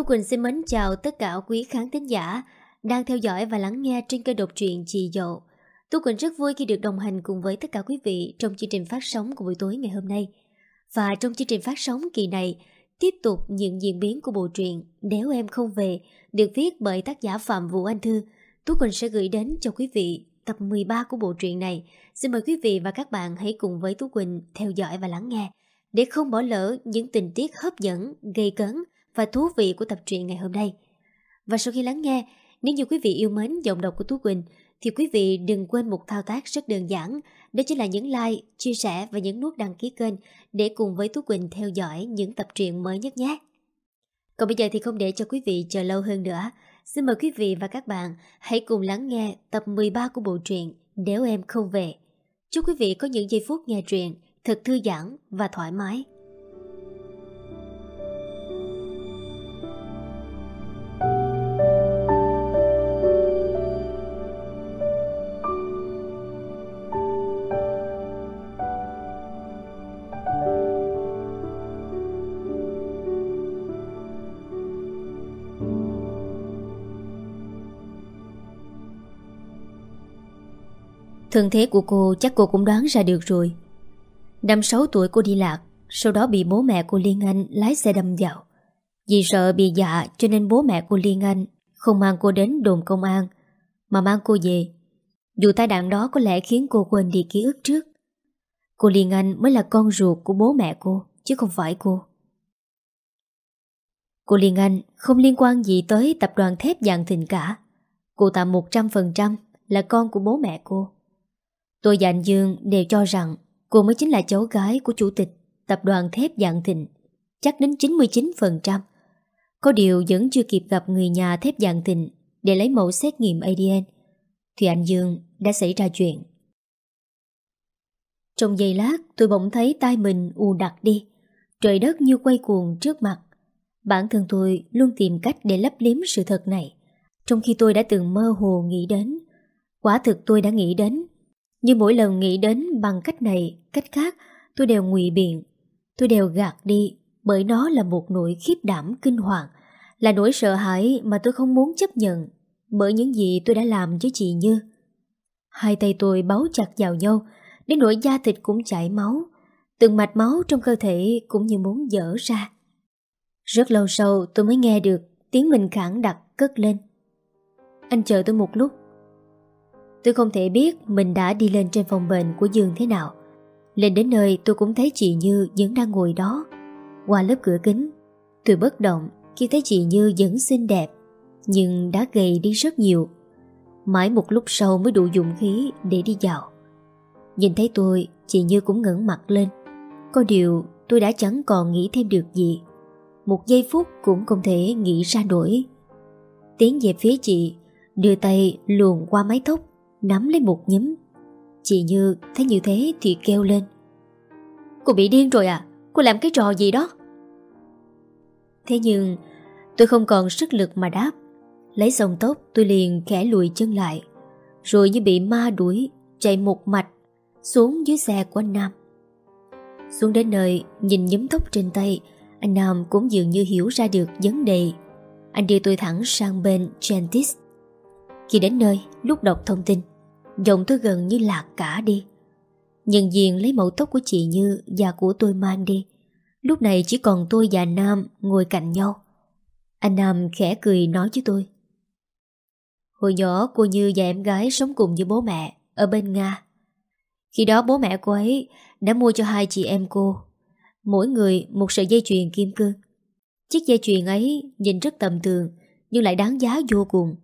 Thu Quỳnh xin mến chào tất cả quý khán thính giả đang theo dõi và lắng nghe trên kênh độc truyện Chị Dậu. Thu Quỳnh rất vui khi được đồng hành cùng với tất cả quý vị trong chương trình phát sóng của buổi tối ngày hôm nay. Và trong chương trình phát sóng kỳ này, tiếp tục những diễn biến của bộ truyện Nếu Em Không Về được viết bởi tác giả Phạm Vũ Anh Thư. Tú Quỳnh sẽ gửi đến cho quý vị tập 13 của bộ truyện này. Xin mời quý vị và các bạn hãy cùng với Tú Quỳnh theo dõi và lắng nghe để không bỏ lỡ những tình tiết hấp dẫn, gây cấn và thú vị của tập truyện ngày hôm nay. Và sau khi lắng nghe, nếu như quý vị yêu mến giọng đọc của Tú Quỳnh thì quý vị đừng quên một thao tác rất đơn giản, đó chính là nhấn like, chia sẻ và nhấn nút đăng ký kênh để cùng với Tú Quỳnh theo dõi những tập truyện mới nhất nhé. Còn bây giờ thì không để cho quý vị chờ lâu hơn nữa, xin mời quý vị và các bạn hãy cùng lắng nghe tập 13 của bộ truyện Nếu Em Không Về. Chúc quý vị có những giây phút nghe truyện thật thư giãn và thoải mái. Thân thế của cô chắc cô cũng đoán ra được rồi. Năm 6 tuổi cô đi lạc, Sau đó bị bố mẹ của Liên Anh lái xe đâm vào. Vì sợ bị dạ cho nên bố mẹ của Liên Anh Không mang cô đến đồn công an, Mà mang cô về. Dù tai nạn đó có lẽ khiến cô quên đi ký ức trước. Cô Liên Anh mới là con ruột của bố mẹ cô, Chứ không phải cô. Cô Liên Anh không liên quan gì tới tập đoàn thép dạng thịnh cả. Cô ta 100% là con của bố mẹ cô. Tôi và anh Dương đều cho rằng cô mới chính là cháu gái của chủ tịch tập đoàn thép dạng thịnh, chắc đến 99%. Có điều vẫn chưa kịp gặp người nhà thép dạng thịnh để lấy mẫu xét nghiệm ADN, thì anh Dương đã xảy ra chuyện. Trong giây lát tôi bỗng thấy tay mình u đặc đi, trời đất như quay cuồng trước mặt. Bản thân tôi luôn tìm cách để lấp liếm sự thật này, trong khi tôi đã từng mơ hồ nghĩ đến. Quả thực tôi đã nghĩ đến nhưng mỗi lần nghĩ đến bằng cách này, cách khác, tôi đều ngụy biện. Tôi đều gạt đi bởi nó là một nỗi khiếp đảm kinh hoàng, là nỗi sợ hãi mà tôi không muốn chấp nhận bởi những gì tôi đã làm với chị Như. Hai tay tôi bấu chặt vào nhau, đến nỗi da thịt cũng chảy máu, từng mạch máu trong cơ thể cũng như muốn dở ra. Rất lâu sau tôi mới nghe được tiếng mình khẳng đặc cất lên. Anh chờ tôi một lúc, Tôi không thể biết mình đã đi lên trên phòng bệnh của Dương thế nào. Lên đến nơi tôi cũng thấy chị Như vẫn đang ngồi đó. Qua lớp cửa kính, tôi bất động khi thấy chị Như vẫn xinh đẹp, nhưng đã gầy đi rất nhiều. Mãi một lúc sau mới đủ dụng khí để đi dạo. Nhìn thấy tôi, chị Như cũng ngẩng mặt lên. Có điều tôi đã chẳng còn nghĩ thêm được gì. Một giây phút cũng không thể nghĩ ra nổi. Tiến về phía chị, đưa tay luồn qua mái tóc nắm lấy một nhấm. Chị Như thấy như thế thì kêu lên. Cô bị điên rồi à? Cô làm cái trò gì đó? Thế nhưng tôi không còn sức lực mà đáp. Lấy dòng tóc tôi liền khẽ lùi chân lại. Rồi như bị ma đuổi chạy một mạch xuống dưới xe của anh Nam. Xuống đến nơi nhìn nhấm tóc trên tay anh Nam cũng dường như hiểu ra được vấn đề. Anh đưa tôi thẳng sang bên Gentis. Khi đến nơi, lúc đọc thông tin, Giọng tôi gần như lạc cả đi. Nhân diện lấy mẫu tóc của chị Như Và của tôi mang đi. Lúc này chỉ còn tôi và Nam ngồi cạnh nhau. Anh Nam khẽ cười nói với tôi. Hồi nhỏ cô Như và em gái sống cùng với bố mẹ Ở bên Nga. Khi đó bố mẹ cô ấy Đã mua cho hai chị em cô. Mỗi người một sợi dây chuyền kim cương. Chiếc dây chuyền ấy nhìn rất tầm thường Nhưng lại đáng giá vô cùng.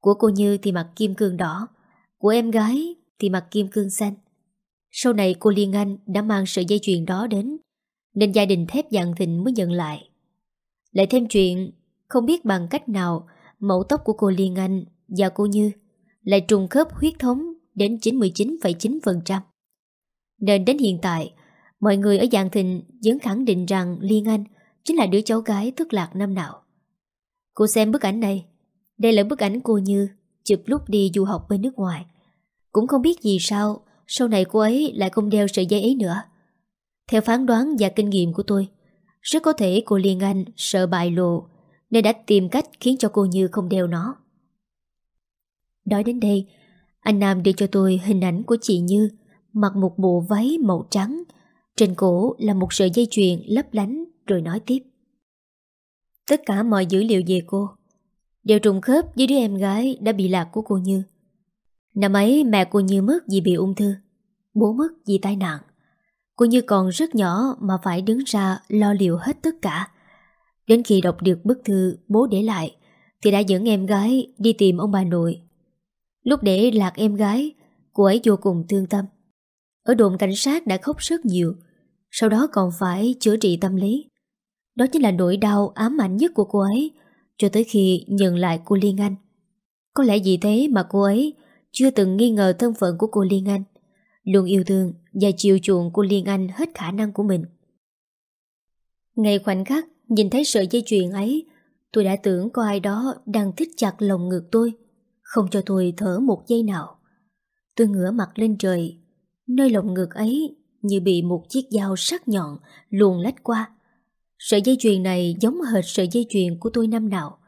Của cô Như thì mặc kim cương đỏ của em gái thì mặc kim cương xanh. Sau này cô Liên Anh đã mang sợi dây chuyền đó đến, nên gia đình thép dạng thịnh mới nhận lại. Lại thêm chuyện, không biết bằng cách nào mẫu tóc của cô Liên Anh và cô Như lại trùng khớp huyết thống đến 99,9%. Nên đến hiện tại, mọi người ở dạng thịnh vẫn khẳng định rằng Liên Anh chính là đứa cháu gái thất lạc năm nào. Cô xem bức ảnh này. Đây là bức ảnh cô Như chụp lúc đi du học bên nước ngoài. Cũng không biết gì sao, Sau này cô ấy lại không đeo sợi dây ấy nữa. Theo phán đoán và kinh nghiệm của tôi, Rất có thể cô Liên Anh sợ bại lộ, Nên đã tìm cách khiến cho cô Như không đeo nó. Nói đến đây, Anh Nam đưa cho tôi hình ảnh của chị Như, Mặc một bộ váy màu trắng, Trên cổ là một sợi dây chuyền lấp lánh, Rồi nói tiếp. Tất cả mọi dữ liệu về cô Đều trùng khớp với đứa em gái Đã bị lạc của cô Như. Năm ấy, mẹ cô Như mất vì bị ung thư, Bố mất vì tai nạn. Cô Như còn rất nhỏ Mà phải đứng ra lo liệu hết tất cả. Đến khi đọc được bức thư bố để lại, Thì đã dẫn em gái đi tìm ông bà nội. Lúc để lạc em gái, Cô ấy vô cùng thương tâm. Ở đồn cảnh sát đã khóc rất nhiều, Sau đó còn phải chữa trị tâm lý. Đó chính là nỗi đau ám ảnh nhất của cô ấy. Cho tới khi nhận lại cô Liên Anh. Có lẽ vì thế mà cô ấy Chưa từng nghi ngờ thân phận của cô Liên Anh. Luôn yêu thương Và chiều chuộng cô Liên Anh hết khả năng của mình. Ngày khoảnh khắc Nhìn thấy sợi dây chuyền ấy, Tôi đã tưởng có ai đó đang thích chặt lồng ngực tôi, Không cho tôi thở một giây nào. Tôi ngửa mặt lên trời, Nơi lồng ngực ấy Như bị một chiếc dao sắc nhọn Luồn lách qua. Sợi dây chuyền này giống hệt sợi dây chuyền của tôi năm nào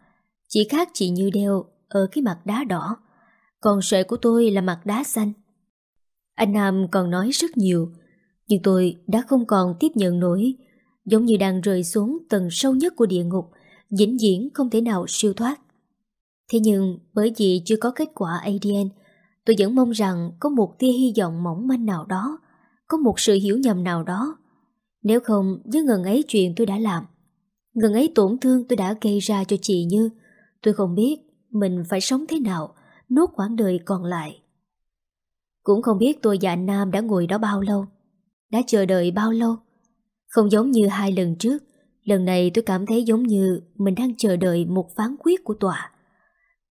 Chỉ khác chị như đeo Ở cái mặt đá đỏ Còn sợi của tôi là mặt đá xanh Anh Nam còn nói rất nhiều Nhưng tôi đã không còn tiếp nhận nổi giống như đang rơi xuống tầng sâu nhất của địa ngục, vĩnh viễn không thể nào siêu thoát. Thế nhưng bởi vì chưa có kết quả ADN, tôi vẫn mong rằng có một tia hy vọng mỏng manh nào đó, có một sự hiểu nhầm nào đó. Nếu không, với ngần ấy chuyện tôi đã làm, ngần ấy tổn thương tôi đã gây ra cho chị Như, tôi không biết mình phải sống thế nào, nốt quãng đời còn lại. Cũng không biết tôi và anh Nam đã ngồi đó bao lâu, đã chờ đợi bao lâu. Không giống như hai lần trước Lần này tôi cảm thấy giống như Mình đang chờ đợi một phán quyết của tòa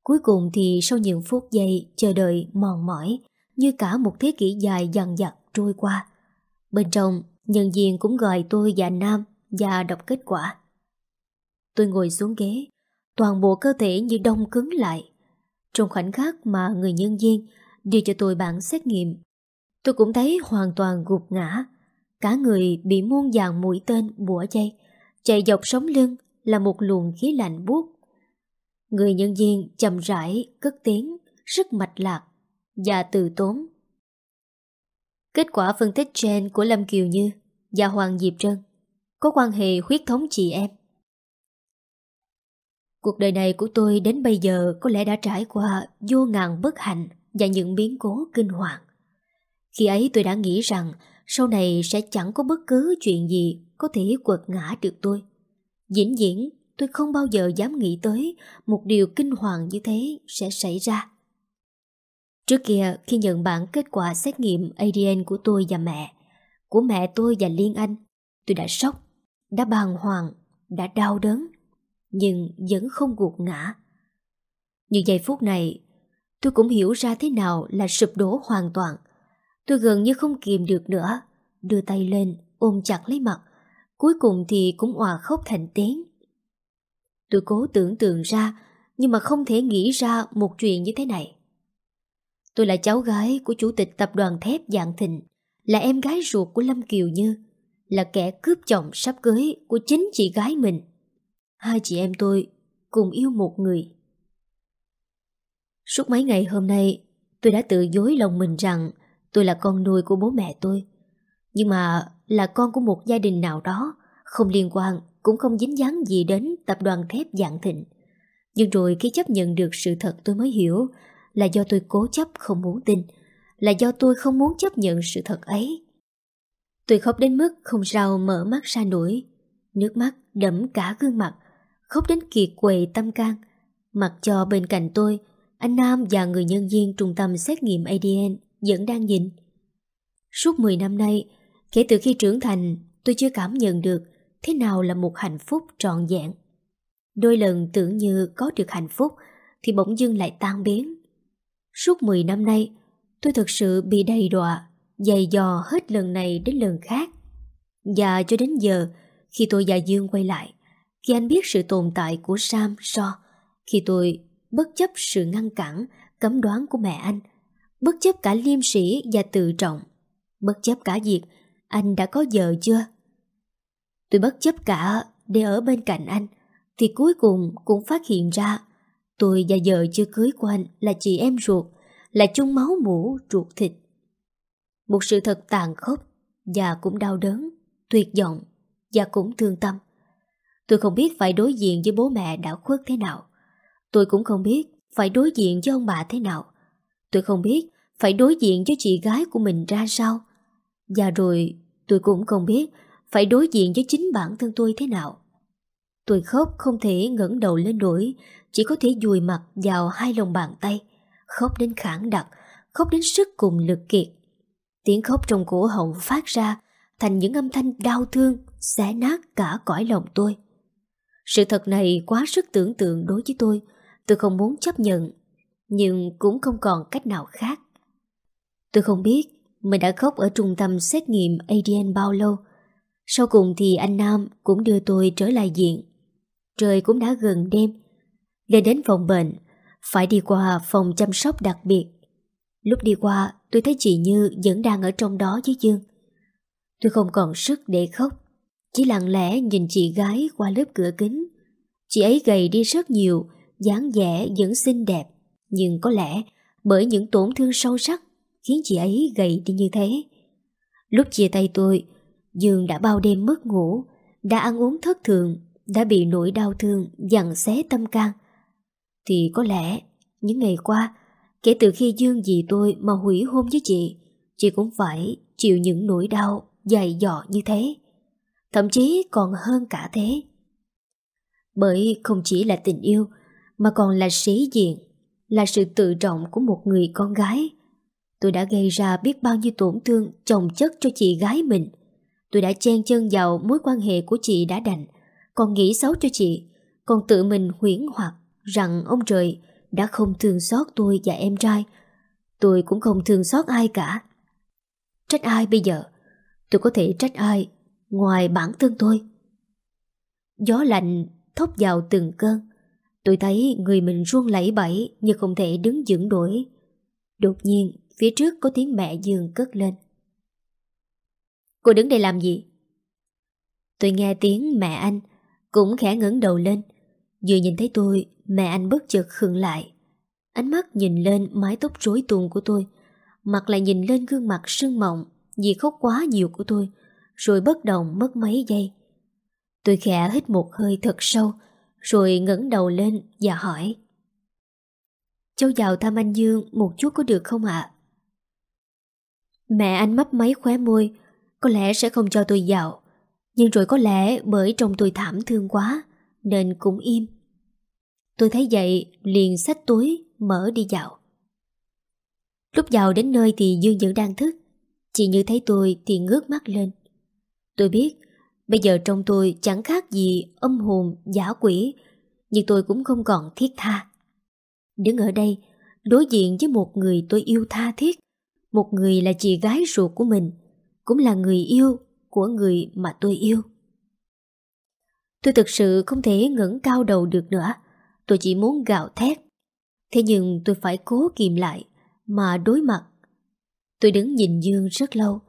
Cuối cùng thì sau những phút giây Chờ đợi mòn mỏi Như cả một thế kỷ dài dằn dặt trôi qua Bên trong Nhân viên cũng gọi tôi và Nam Và đọc kết quả. Tôi ngồi xuống ghế, Toàn bộ cơ thể như đông cứng lại. Trong khoảnh khắc mà người nhân viên Đưa cho tôi bản xét nghiệm, Tôi cũng thấy hoàn toàn gục ngã. Cả người bị muôn dạng mũi tên bủa dây Chạy dọc sống lưng là một luồng khí lạnh buốt. Người nhân viên chậm rãi cất tiếng, Rất mạch lạc Và từ tốn. Kết quả phân tích gen của Lâm Kiều Như Và Hoàng Diệp Trân, Có quan hệ huyết thống chị em Cuộc đời này của tôi đến bây giờ có lẽ đã trải qua vô ngàn bất hạnh và những biến cố kinh hoàng. Khi ấy tôi đã nghĩ rằng sau này sẽ chẳng có bất cứ chuyện gì có thể quật ngã được tôi. Dĩ nhiên, tôi không bao giờ dám nghĩ tới một điều kinh hoàng như thế sẽ xảy ra. Trước kia, khi nhận bản kết quả xét nghiệm ADN của tôi và mẹ, của mẹ tôi và Liên Anh, tôi đã sốc, đã bàng hoàng, đã đau đớn, nhưng vẫn không gục ngã. Như giây phút này, tôi cũng hiểu ra thế nào là sụp đổ hoàn toàn, Tôi gần như không kìm được nữa Đưa tay lên ôm chặt lấy mặt Cuối cùng thì cũng hòa khóc thành tiếng. Tôi cố tưởng tượng ra Nhưng mà không thể nghĩ ra một chuyện như thế này. Tôi là cháu gái của chủ tịch tập đoàn thép Dạng Thịnh, Là em gái ruột của Lâm Kiều Như, Là kẻ cướp chồng sắp cưới của chính chị gái mình. Hai chị em tôi cùng yêu một người. Suốt mấy ngày hôm nay, Tôi đã tự dối lòng mình rằng Tôi là con nuôi của bố mẹ tôi, Nhưng mà là con của một gia đình nào đó, Không liên quan, Cũng không dính dáng gì đến tập đoàn thép dạng thịnh. Nhưng rồi khi chấp nhận được sự thật tôi mới hiểu là do tôi cố chấp không muốn tin Là do tôi không muốn chấp nhận sự thật ấy Tôi khóc đến mức không sao mở mắt ra nổi Nước mắt đẫm cả gương mặt Khóc đến kiệt quệ tâm can Mặc cho bên cạnh tôi Anh Nam và người nhân viên trung tâm xét nghiệm ADN vẫn đang nhìn. Suốt 10 năm nay, kể từ khi trưởng thành, tôi chưa cảm nhận được thế nào là một hạnh phúc trọn vẹn. Đôi lần tưởng như có được hạnh phúc thì bỗng dưng lại tan biến. Suốt 10 năm nay, tôi thực sự bị đầy đọa, dày dò hết lần này đến lần khác. Và cho đến giờ, khi tôi và Dương quay lại, khi anh biết sự tồn tại của Sam, So, khi tôi bất chấp sự ngăn cản, cấm đoán của mẹ anh, bất chấp cả liêm sĩ và tự trọng, bất chấp cả việc anh đã có vợ chưa. Tôi bất chấp cả để ở bên cạnh anh, Thì cuối cùng cũng phát hiện ra Tôi và vợ chưa cưới của anh là chị em ruột, Là chung máu mũ ruột thịt. Một sự thật tàn khốc Và cũng đau đớn, Tuyệt vọng Và cũng thương tâm. Tôi không biết phải đối diện với bố mẹ đã khuất thế nào. Tôi cũng không biết phải đối diện với ông bà thế nào. Tôi không biết phải đối diện với chị gái của mình ra sao. Và rồi tôi cũng không biết phải đối diện với chính bản thân tôi thế nào. Tôi khóc không thể ngẩng đầu lên nổi chỉ có thể dùi mặt vào hai lòng bàn tay, Khóc đến khản đặc, Khóc đến sức cùng lực kiệt. Tiếng khóc trong cổ họng phát ra Thành những âm thanh đau thương, Xé nát cả cõi lòng tôi. Sự thật này quá sức tưởng tượng đối với tôi Tôi không muốn chấp nhận, Nhưng cũng không còn cách nào khác. Tôi không biết Mình đã khóc ở trung tâm xét nghiệm ADN bao lâu. Sau cùng thì anh Nam cũng đưa tôi trở lại diện Trời cũng đã gần đêm lên đến phòng bệnh, Phải đi qua phòng chăm sóc đặc biệt. Lúc đi qua, tôi thấy chị Như vẫn đang ở trong đó với Dương. Tôi không còn sức để khóc, Chỉ lặng lẽ nhìn chị gái qua lớp cửa kính. Chị ấy gầy đi rất nhiều, dáng vẻ vẫn xinh đẹp. Nhưng có lẽ bởi những tổn thương sâu sắc Khiến chị ấy gầy đi như thế. Lúc chia tay tôi, Dương đã bao đêm mất ngủ, Đã ăn uống thất thường, Đã bị nỗi đau thương dằn xé tâm can. Thì có lẽ Những ngày qua Kể từ khi Dương dì tôi mà hủy hôn với chị Chị cũng phải chịu những nỗi đau dày dọ như thế Thậm chí còn hơn cả thế Bởi không chỉ là tình yêu mà còn là sĩ diện, là sự tự trọng của một người con gái. Tôi đã gây ra biết bao nhiêu tổn thương chồng chất cho chị gái mình. Tôi đã chen chân vào mối quan hệ của chị đã đành, còn nghĩ xấu cho chị, còn tự mình huyễn hoặc rằng ông trời đã không thương xót tôi và em trai. Tôi cũng không thương xót ai cả. Trách ai bây giờ? Tôi có thể trách ai ngoài bản thân tôi? Gió lạnh thốc vào từng cơn Tôi thấy người mình run lẩy bẩy nhưng không thể đứng vững nổi. Đột nhiên, phía trước có tiếng mẹ Dương cất lên. Cô đứng đây làm gì? Tôi nghe tiếng mẹ anh, cũng khẽ ngẩng đầu lên. Vừa nhìn thấy tôi, mẹ anh bất chợt khựng lại. Ánh mắt nhìn lên mái tóc rối tung của tôi, mặt lại nhìn lên gương mặt sưng mộng vì khóc quá nhiều của tôi, rồi bất động mất mấy giây. Tôi khẽ hít một hơi thật sâu, rồi ngẩng đầu lên và hỏi Cháu vào thăm anh Dương một chút có được không ạ? Mẹ anh mấp máy khóe môi Có lẽ sẽ không cho tôi vào Nhưng rồi có lẽ bởi trong tôi thảm thương quá Nên cũng im Tôi thấy vậy liền xách túi Mở đi dạo Lúc vào đến nơi thì Dương vẫn đang thức. Chị Như thấy tôi thì ngước mắt lên. Tôi biết Bây giờ trong tôi chẳng khác gì âm hồn, giả quỷ, nhưng tôi cũng không còn thiết tha. Đứng ở đây, đối diện với một người tôi yêu tha thiết, một người là chị gái ruột của mình, cũng là người yêu của người mà tôi yêu. Tôi thực sự không thể ngẩng cao đầu được nữa, tôi chỉ muốn gào thét. Thế nhưng tôi phải cố kìm lại, mà đối mặt. Tôi đứng nhìn Dương rất lâu,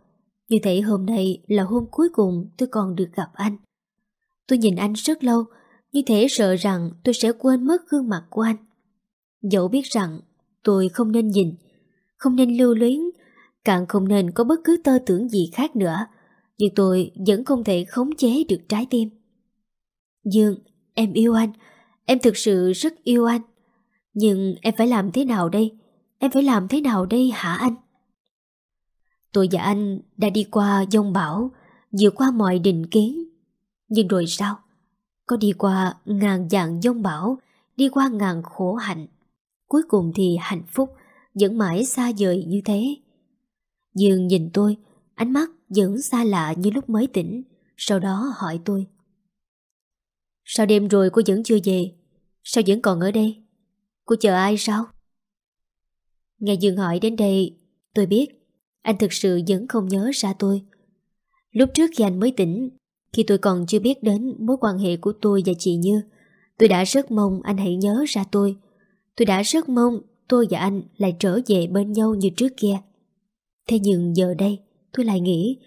như thể hôm nay là hôm cuối cùng tôi còn được gặp anh. Tôi nhìn anh rất lâu, như thể sợ rằng tôi sẽ quên mất gương mặt của anh. Dẫu biết rằng tôi không nên nhìn, không nên lưu luyến, càng không nên có bất cứ tơ tưởng gì khác nữa, nhưng tôi vẫn không thể khống chế được trái tim. Dương, em yêu anh, em thực sự rất yêu anh. Nhưng em phải làm thế nào đây? Em phải làm thế nào đây hả anh? Tôi và anh đã đi qua dông bão, vượt qua mọi định kiến. Nhưng rồi sao? Có đi qua ngàn dạng dông bão, đi qua ngàn khổ hạnh. Cuối cùng thì hạnh phúc vẫn mãi xa vời như thế. Dương nhìn tôi, ánh mắt vẫn xa lạ như lúc mới tỉnh, sau đó hỏi tôi. Sao đêm rồi cô vẫn chưa về? Sao vẫn còn ở đây? Cô chờ ai sao? Nghe Dương hỏi đến đây, tôi biết anh thực sự vẫn không nhớ ra tôi. Lúc trước khi anh mới tỉnh Khi tôi còn chưa biết đến mối quan hệ của tôi và chị Như Tôi đã rất mong anh hãy nhớ ra tôi. Tôi đã rất mong tôi và anh lại trở về bên nhau như trước kia. Thế nhưng giờ đây tôi lại nghĩ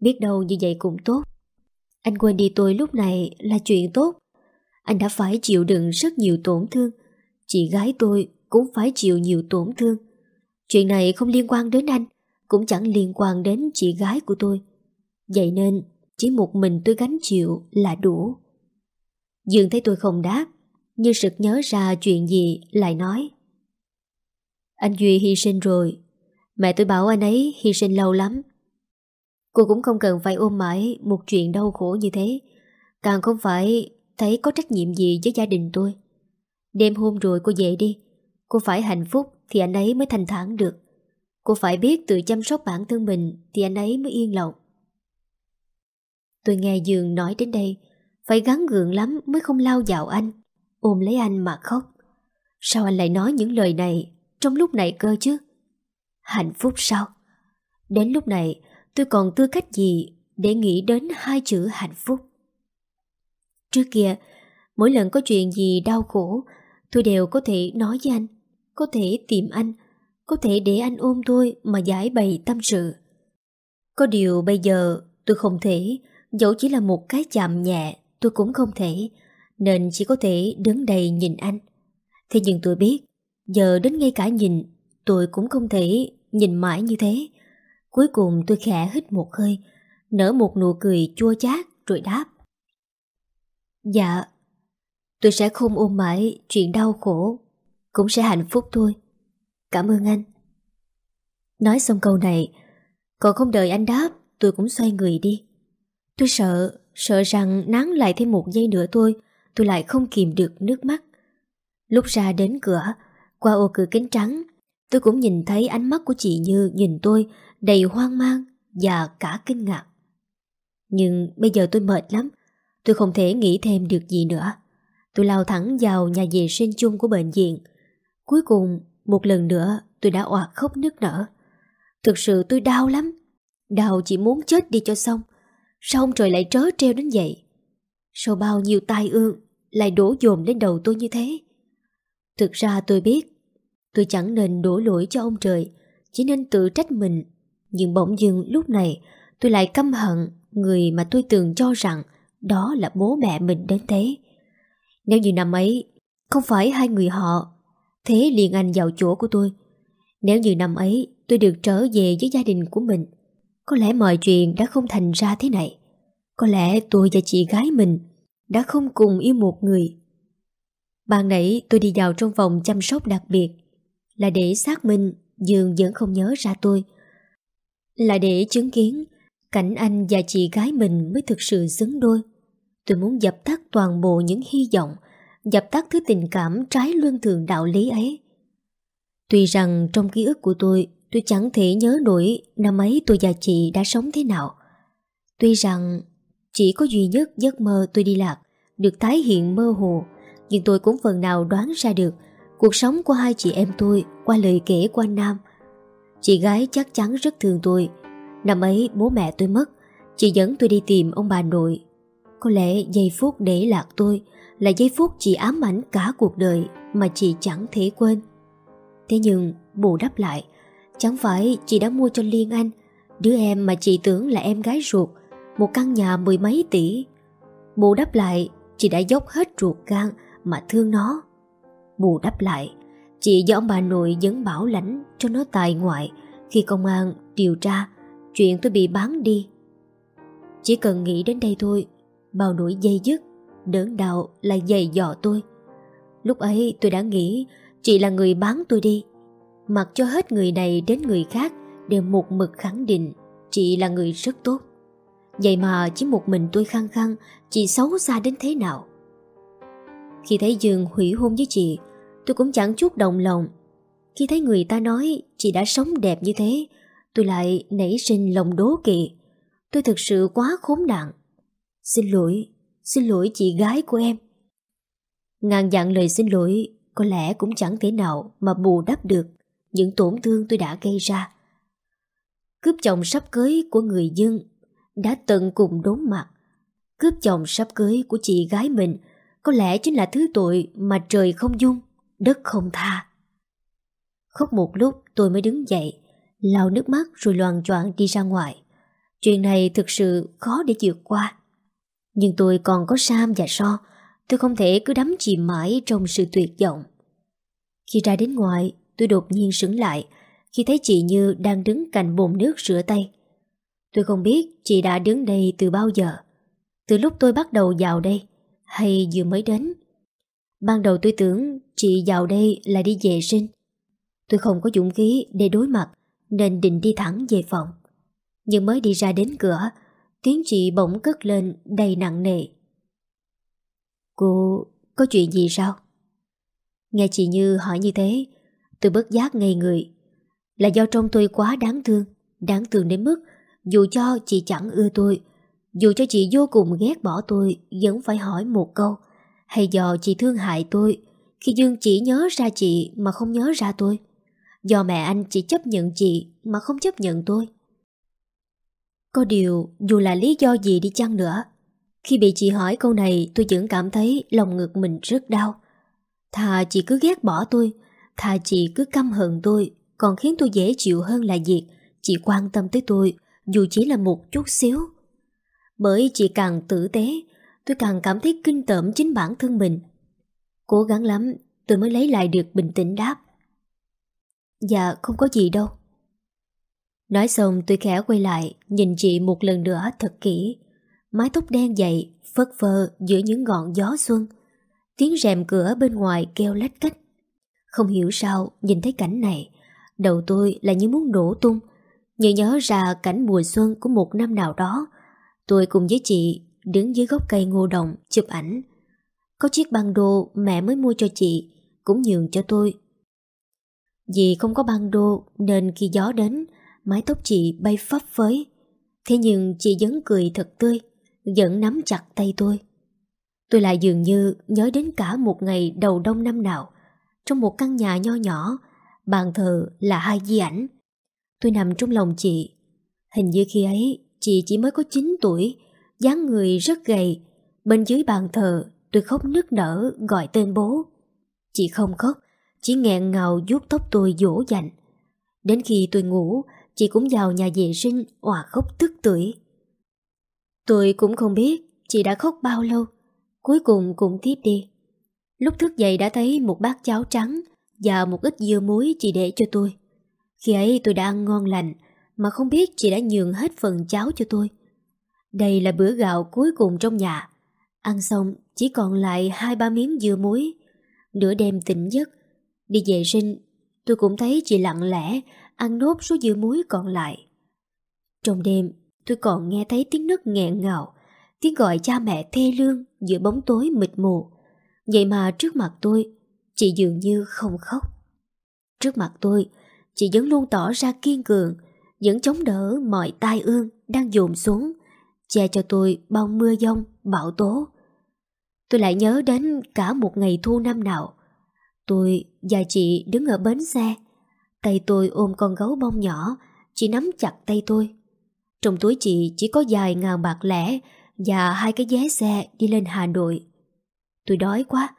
Biết đâu như vậy cũng tốt. Anh quên đi tôi lúc này là chuyện tốt. Anh đã phải chịu đựng rất nhiều tổn thương. Chị gái tôi cũng phải chịu nhiều tổn thương. Chuyện này không liên quan đến anh, Cũng chẳng liên quan đến chị gái của tôi. Vậy nên, Chỉ một mình tôi gánh chịu là đủ. Dương thấy tôi không đáp, Như sực nhớ ra chuyện gì Lại nói. Anh Duy hy sinh rồi. Mẹ tôi bảo anh ấy hy sinh lâu lắm. Cô cũng không cần phải ôm mãi Một chuyện đau khổ như thế. Càng không phải thấy có trách nhiệm gì với gia đình tôi. Đêm hôm rồi cô về đi. Cô phải hạnh phúc thì anh ấy mới thanh thản được. Cô phải biết tự chăm sóc bản thân mình Thì anh ấy mới yên lòng. Tôi nghe Dương nói đến đây, Phải gắn gượng lắm mới không lao vào anh, Ôm lấy anh mà khóc. Sao anh lại nói những lời này Trong lúc này cơ chứ? Hạnh phúc sao? Đến lúc này, tôi còn tư cách gì Để nghĩ đến hai chữ hạnh phúc? Trước kia, Mỗi lần có chuyện gì đau khổ, Tôi đều có thể nói với anh, Có thể tìm anh, Có thể để anh ôm tôi mà giải bày tâm sự. Có điều bây giờ tôi không thể, Dẫu chỉ là một cái chạm nhẹ, Tôi cũng không thể, Nên chỉ có thể đứng đây nhìn anh. Thế nhưng tôi biết, Giờ đến ngay cả nhìn, Tôi cũng không thể nhìn mãi như thế. Cuối cùng tôi khẽ hít một hơi, Nở một nụ cười chua chát Rồi đáp. Dạ. Tôi sẽ không ôm mãi chuyện đau khổ. Cũng sẽ hạnh phúc thôi. Cảm ơn anh. Nói xong câu này, Còn không đợi anh đáp, Tôi cũng xoay người đi. Tôi sợ Sợ rằng nắng lại thêm một giây nữa thôi, Tôi lại không kìm được nước mắt. Lúc ra đến cửa, Qua ô cửa kính trắng, Tôi cũng nhìn thấy ánh mắt của chị Như nhìn tôi Đầy hoang mang Và cả kinh ngạc. Nhưng bây giờ tôi mệt lắm Tôi không thể nghĩ thêm được gì nữa. Tôi lao thẳng vào nhà vệ sinh chung của bệnh viện. Cuối cùng, Một lần nữa, tôi đã oạt khóc nức nở. Thực sự tôi đau lắm. Đau chỉ muốn chết đi cho xong. Sao ông trời lại trớ treo đến vậy? Sau bao nhiêu tai ương, Lại đổ dồn lên đầu tôi như thế? Thực ra tôi biết, Tôi chẳng nên đổ lỗi cho ông trời, Chỉ nên tự trách mình. Nhưng bỗng dưng lúc này, Tôi lại căm hận Người mà tôi từng cho rằng đó là bố mẹ mình đến thế. Nếu như năm ấy, Không phải hai người họ, Thế liền anh vào chỗ của tôi. Nếu như năm ấy, tôi được trở về với gia đình của mình, Có lẽ mọi chuyện đã không thành ra thế này. Có lẽ tôi và chị gái mình Đã không cùng yêu một người. Ban nãy tôi đi vào trong phòng chăm sóc đặc biệt, Là để xác minh Dương vẫn không nhớ ra tôi. Là để chứng kiến Cảnh anh và chị gái mình mới thực sự xứng đôi. Tôi muốn dập tắt toàn bộ những hy vọng, Dập tắt thứ tình cảm trái luân thường đạo lý ấy. Tuy rằng trong ký ức của tôi Tôi chẳng thể nhớ nổi năm ấy tôi và chị đã sống thế nào. Tuy rằng chỉ có duy nhất giấc mơ tôi đi lạc, Được tái hiện mơ hồ, Nhưng tôi cũng phần nào đoán ra được Cuộc sống của hai chị em tôi Qua lời kể của anh Nam. Chị gái chắc chắn rất thương tôi. Năm ấy bố mẹ tôi mất, Chị dẫn tôi đi tìm ông bà nội. Có lẽ giây phút để lạc tôi Là giây phút chị ám ảnh cả cuộc đời Mà chị chẳng thể quên. Thế nhưng, bù đắp lại, Chẳng phải chị đã mua cho Liên Anh, Đứa em mà chị tưởng là em gái ruột, Một căn nhà mười mấy tỷ. Bù đắp lại, Chị đã dốc hết ruột gan Mà thương nó. Bù đắp lại, Chị do ông bà nội dẫn bảo lãnh cho nó tài ngoại Khi công an điều tra Chuyện tôi bị bán đi. Chỉ cần nghĩ đến đây thôi Bao nỗi dây dứt, Đớn đau là dày dò tôi. Lúc ấy tôi đã nghĩ Chị là người bán tôi đi. Mặc cho hết người này đến người khác Đều một mực khẳng định Chị là người rất tốt. Vậy mà chỉ một mình tôi khăng khăng, Chị xấu xa đến thế nào? Khi thấy Dương hủy hôn với chị, Tôi cũng chẳng chút đồng lòng. Khi thấy người ta nói Chị đã sống đẹp như thế, Tôi lại nảy sinh lòng đố kỵ. Tôi thực sự quá khốn nạn. Xin lỗi Xin lỗi chị gái của em Ngàn dặn lời xin lỗi, Có lẽ cũng chẳng thể nào Mà bù đắp được Những tổn thương tôi đã gây ra Cướp chồng sắp cưới của người dân Đã tận cùng đốn mặt Cướp chồng sắp cưới của chị gái mình Có lẽ chính là thứ tội Mà trời không dung, Đất không tha Khóc một lúc, tôi mới đứng dậy, lau nước mắt rồi loàn choạng đi ra ngoài. Chuyện này thực sự khó để vượt qua. Nhưng tôi còn có Sam và So, Tôi không thể cứ đắm chìm mãi trong sự tuyệt vọng. Khi ra đến ngoài, tôi đột nhiên sững lại khi thấy chị Như đang đứng cạnh bồn nước rửa tay. Tôi không biết chị đã đứng đây từ bao giờ. Từ lúc tôi bắt đầu vào đây, hay vừa mới đến. Ban đầu tôi tưởng chị vào đây là đi vệ sinh. Tôi không có dũng khí để đối mặt nên định đi thẳng về phòng. Nhưng mới đi ra đến cửa, tiếng chị bỗng cất lên đầy nặng nề. Cô có chuyện gì sao? Nghe chị Như hỏi như thế, tôi bất giác ngây người. Là do trong tôi quá đáng thương, đáng thương đến mức dù cho chị chẳng ưa tôi, dù cho chị vô cùng ghét bỏ tôi, vẫn phải hỏi một câu. Hay do chị thương hại tôi, khi Dương chỉ nhớ ra chị mà không nhớ ra tôi. Do mẹ anh chỉ chấp nhận chị mà không chấp nhận tôi. Có điều, dù là lý do gì đi chăng nữa, khi bị chị hỏi câu này tôi vẫn cảm thấy lòng ngực mình rất đau. Thà chị cứ ghét bỏ tôi, thà chị cứ căm hận tôi, còn khiến tôi dễ chịu hơn là việc chị quan tâm tới tôi, dù chỉ là một chút xíu. Bởi chị càng tử tế, tôi càng cảm thấy kinh tởm chính bản thân mình. Cố gắng lắm, tôi mới lấy lại được bình tĩnh đáp. Dạ, không có gì đâu. Nói xong tôi khẽ quay lại, nhìn chị một lần nữa thật kỹ. Mái tóc đen dày, phất phơ giữa những ngọn gió xuân. Tiếng rèm cửa bên ngoài kêu lách cách. Không hiểu sao, nhìn thấy cảnh này, đầu tôi là như muốn nổ tung. nhớ nhớ ra cảnh mùa xuân của một năm nào đó, tôi cùng với chị đứng dưới gốc cây ngô đồng chụp ảnh. Có chiếc băng đô mẹ mới mua cho chị, cũng nhường cho tôi. Vì không có băng đô nên khi gió đến, mái tóc chị bay phấp phới. Thế nhưng chị vẫn cười thật tươi, vẫn nắm chặt tay tôi. Tôi lại dường như nhớ đến cả một ngày đầu đông năm nào, trong một căn nhà nho nhỏ, bàn thờ là hai di ảnh. Tôi nằm trong lòng chị. Hình như khi ấy, chị chỉ mới có 9 tuổi, dáng người rất gầy. Bên dưới bàn thờ, tôi khóc nức nở gọi tên bố. Chị không khóc, chỉ nghẹn ngào vuốt tóc tôi dỗ dành. Đến khi tôi ngủ, chị cũng vào nhà vệ sinh hòa khóc tức tuổi Tôi cũng không biết chị đã khóc bao lâu, cuối cùng cũng tiếp đi. Lúc thức dậy đã thấy một bát cháo trắng và một ít dưa muối chị để cho tôi. Khi ấy tôi đã ăn ngon lành, mà không biết chị đã nhường hết phần cháo cho tôi. Đây là bữa gạo cuối cùng trong nhà. Ăn xong chỉ còn lại hai ba miếng dưa muối. Nửa đêm tỉnh giấc, đi vệ sinh, tôi cũng thấy chị lặng lẽ ăn nốt số dưa muối còn lại. Trong đêm, tôi còn nghe thấy tiếng nấc nghẹn ngào, tiếng gọi cha mẹ thê lương giữa bóng tối mịt mù. Vậy mà trước mặt tôi, chị dường như không khóc. Trước mặt tôi, chị vẫn luôn tỏ ra kiên cường, vẫn chống đỡ mọi tai ương đang dồn xuống, che cho tôi bao mưa giông, bão tố. Tôi lại nhớ đến cả một ngày thu năm nào. Tôi và chị đứng ở bến xe, tay tôi ôm con gấu bông nhỏ, chị nắm chặt tay tôi. Trong túi chị chỉ có vài ngàn bạc lẻ và hai cái vé xe đi lên Hà Nội. Tôi đói quá,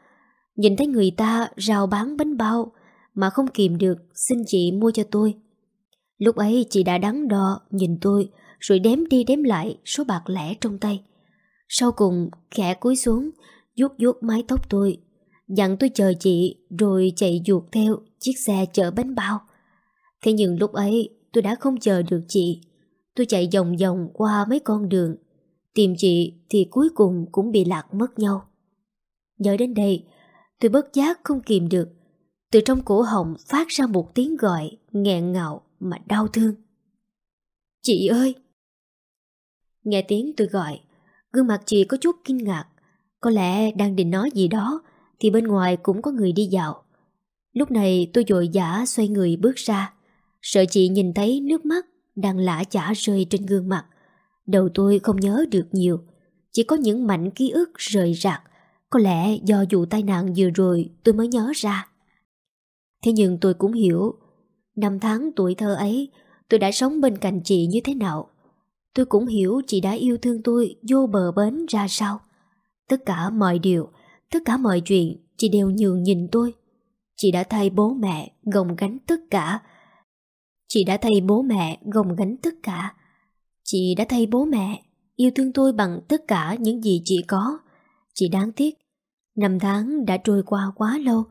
nhìn thấy người ta rào bán bánh bao mà không kìm được xin chị mua cho tôi. Lúc ấy chị đã đắn đo nhìn tôi rồi đếm đi đếm lại số bạc lẻ trong tay. Sau cùng khẽ cúi xuống, vuốt vuốt mái tóc tôi, dặn tôi chờ chị rồi chạy ruột theo chiếc xe chở bánh bao. Thế nhưng lúc ấy tôi đã không chờ được chị. Tôi chạy vòng vòng qua mấy con đường. Tìm chị thì cuối cùng cũng bị lạc mất nhau. Nhớ đến đây, tôi bất giác không kìm được. Từ trong cổ họng phát ra một tiếng gọi nghẹn ngào mà đau thương. Chị ơi! Nghe tiếng tôi gọi, gương mặt chị có chút kinh ngạc. Có lẽ đang định nói gì đó thì bên ngoài cũng có người đi dạo. Lúc này tôi dội dã xoay người bước ra. Sợ chị nhìn thấy nước mắt đang lã chả rơi trên gương mặt. Đầu tôi không nhớ được nhiều, chỉ có những mảnh ký ức rời rạc. Có lẽ do vụ tai nạn vừa rồi tôi mới nhớ ra. Thế nhưng tôi cũng hiểu, năm tháng tuổi thơ ấy tôi đã sống bên cạnh chị như thế nào. Tôi cũng hiểu chị đã yêu thương tôi vô bờ bến ra sao. Tất cả mọi điều, tất cả mọi chuyện chị đều nhường nhìn tôi. Chị đã thay bố mẹ gồng gánh tất cả Chị đã thay bố mẹ gồng gánh tất cả. Chị đã thay bố mẹ, yêu thương tôi bằng tất cả những gì chị có. Chị đáng tiếc. Năm tháng đã trôi qua quá lâu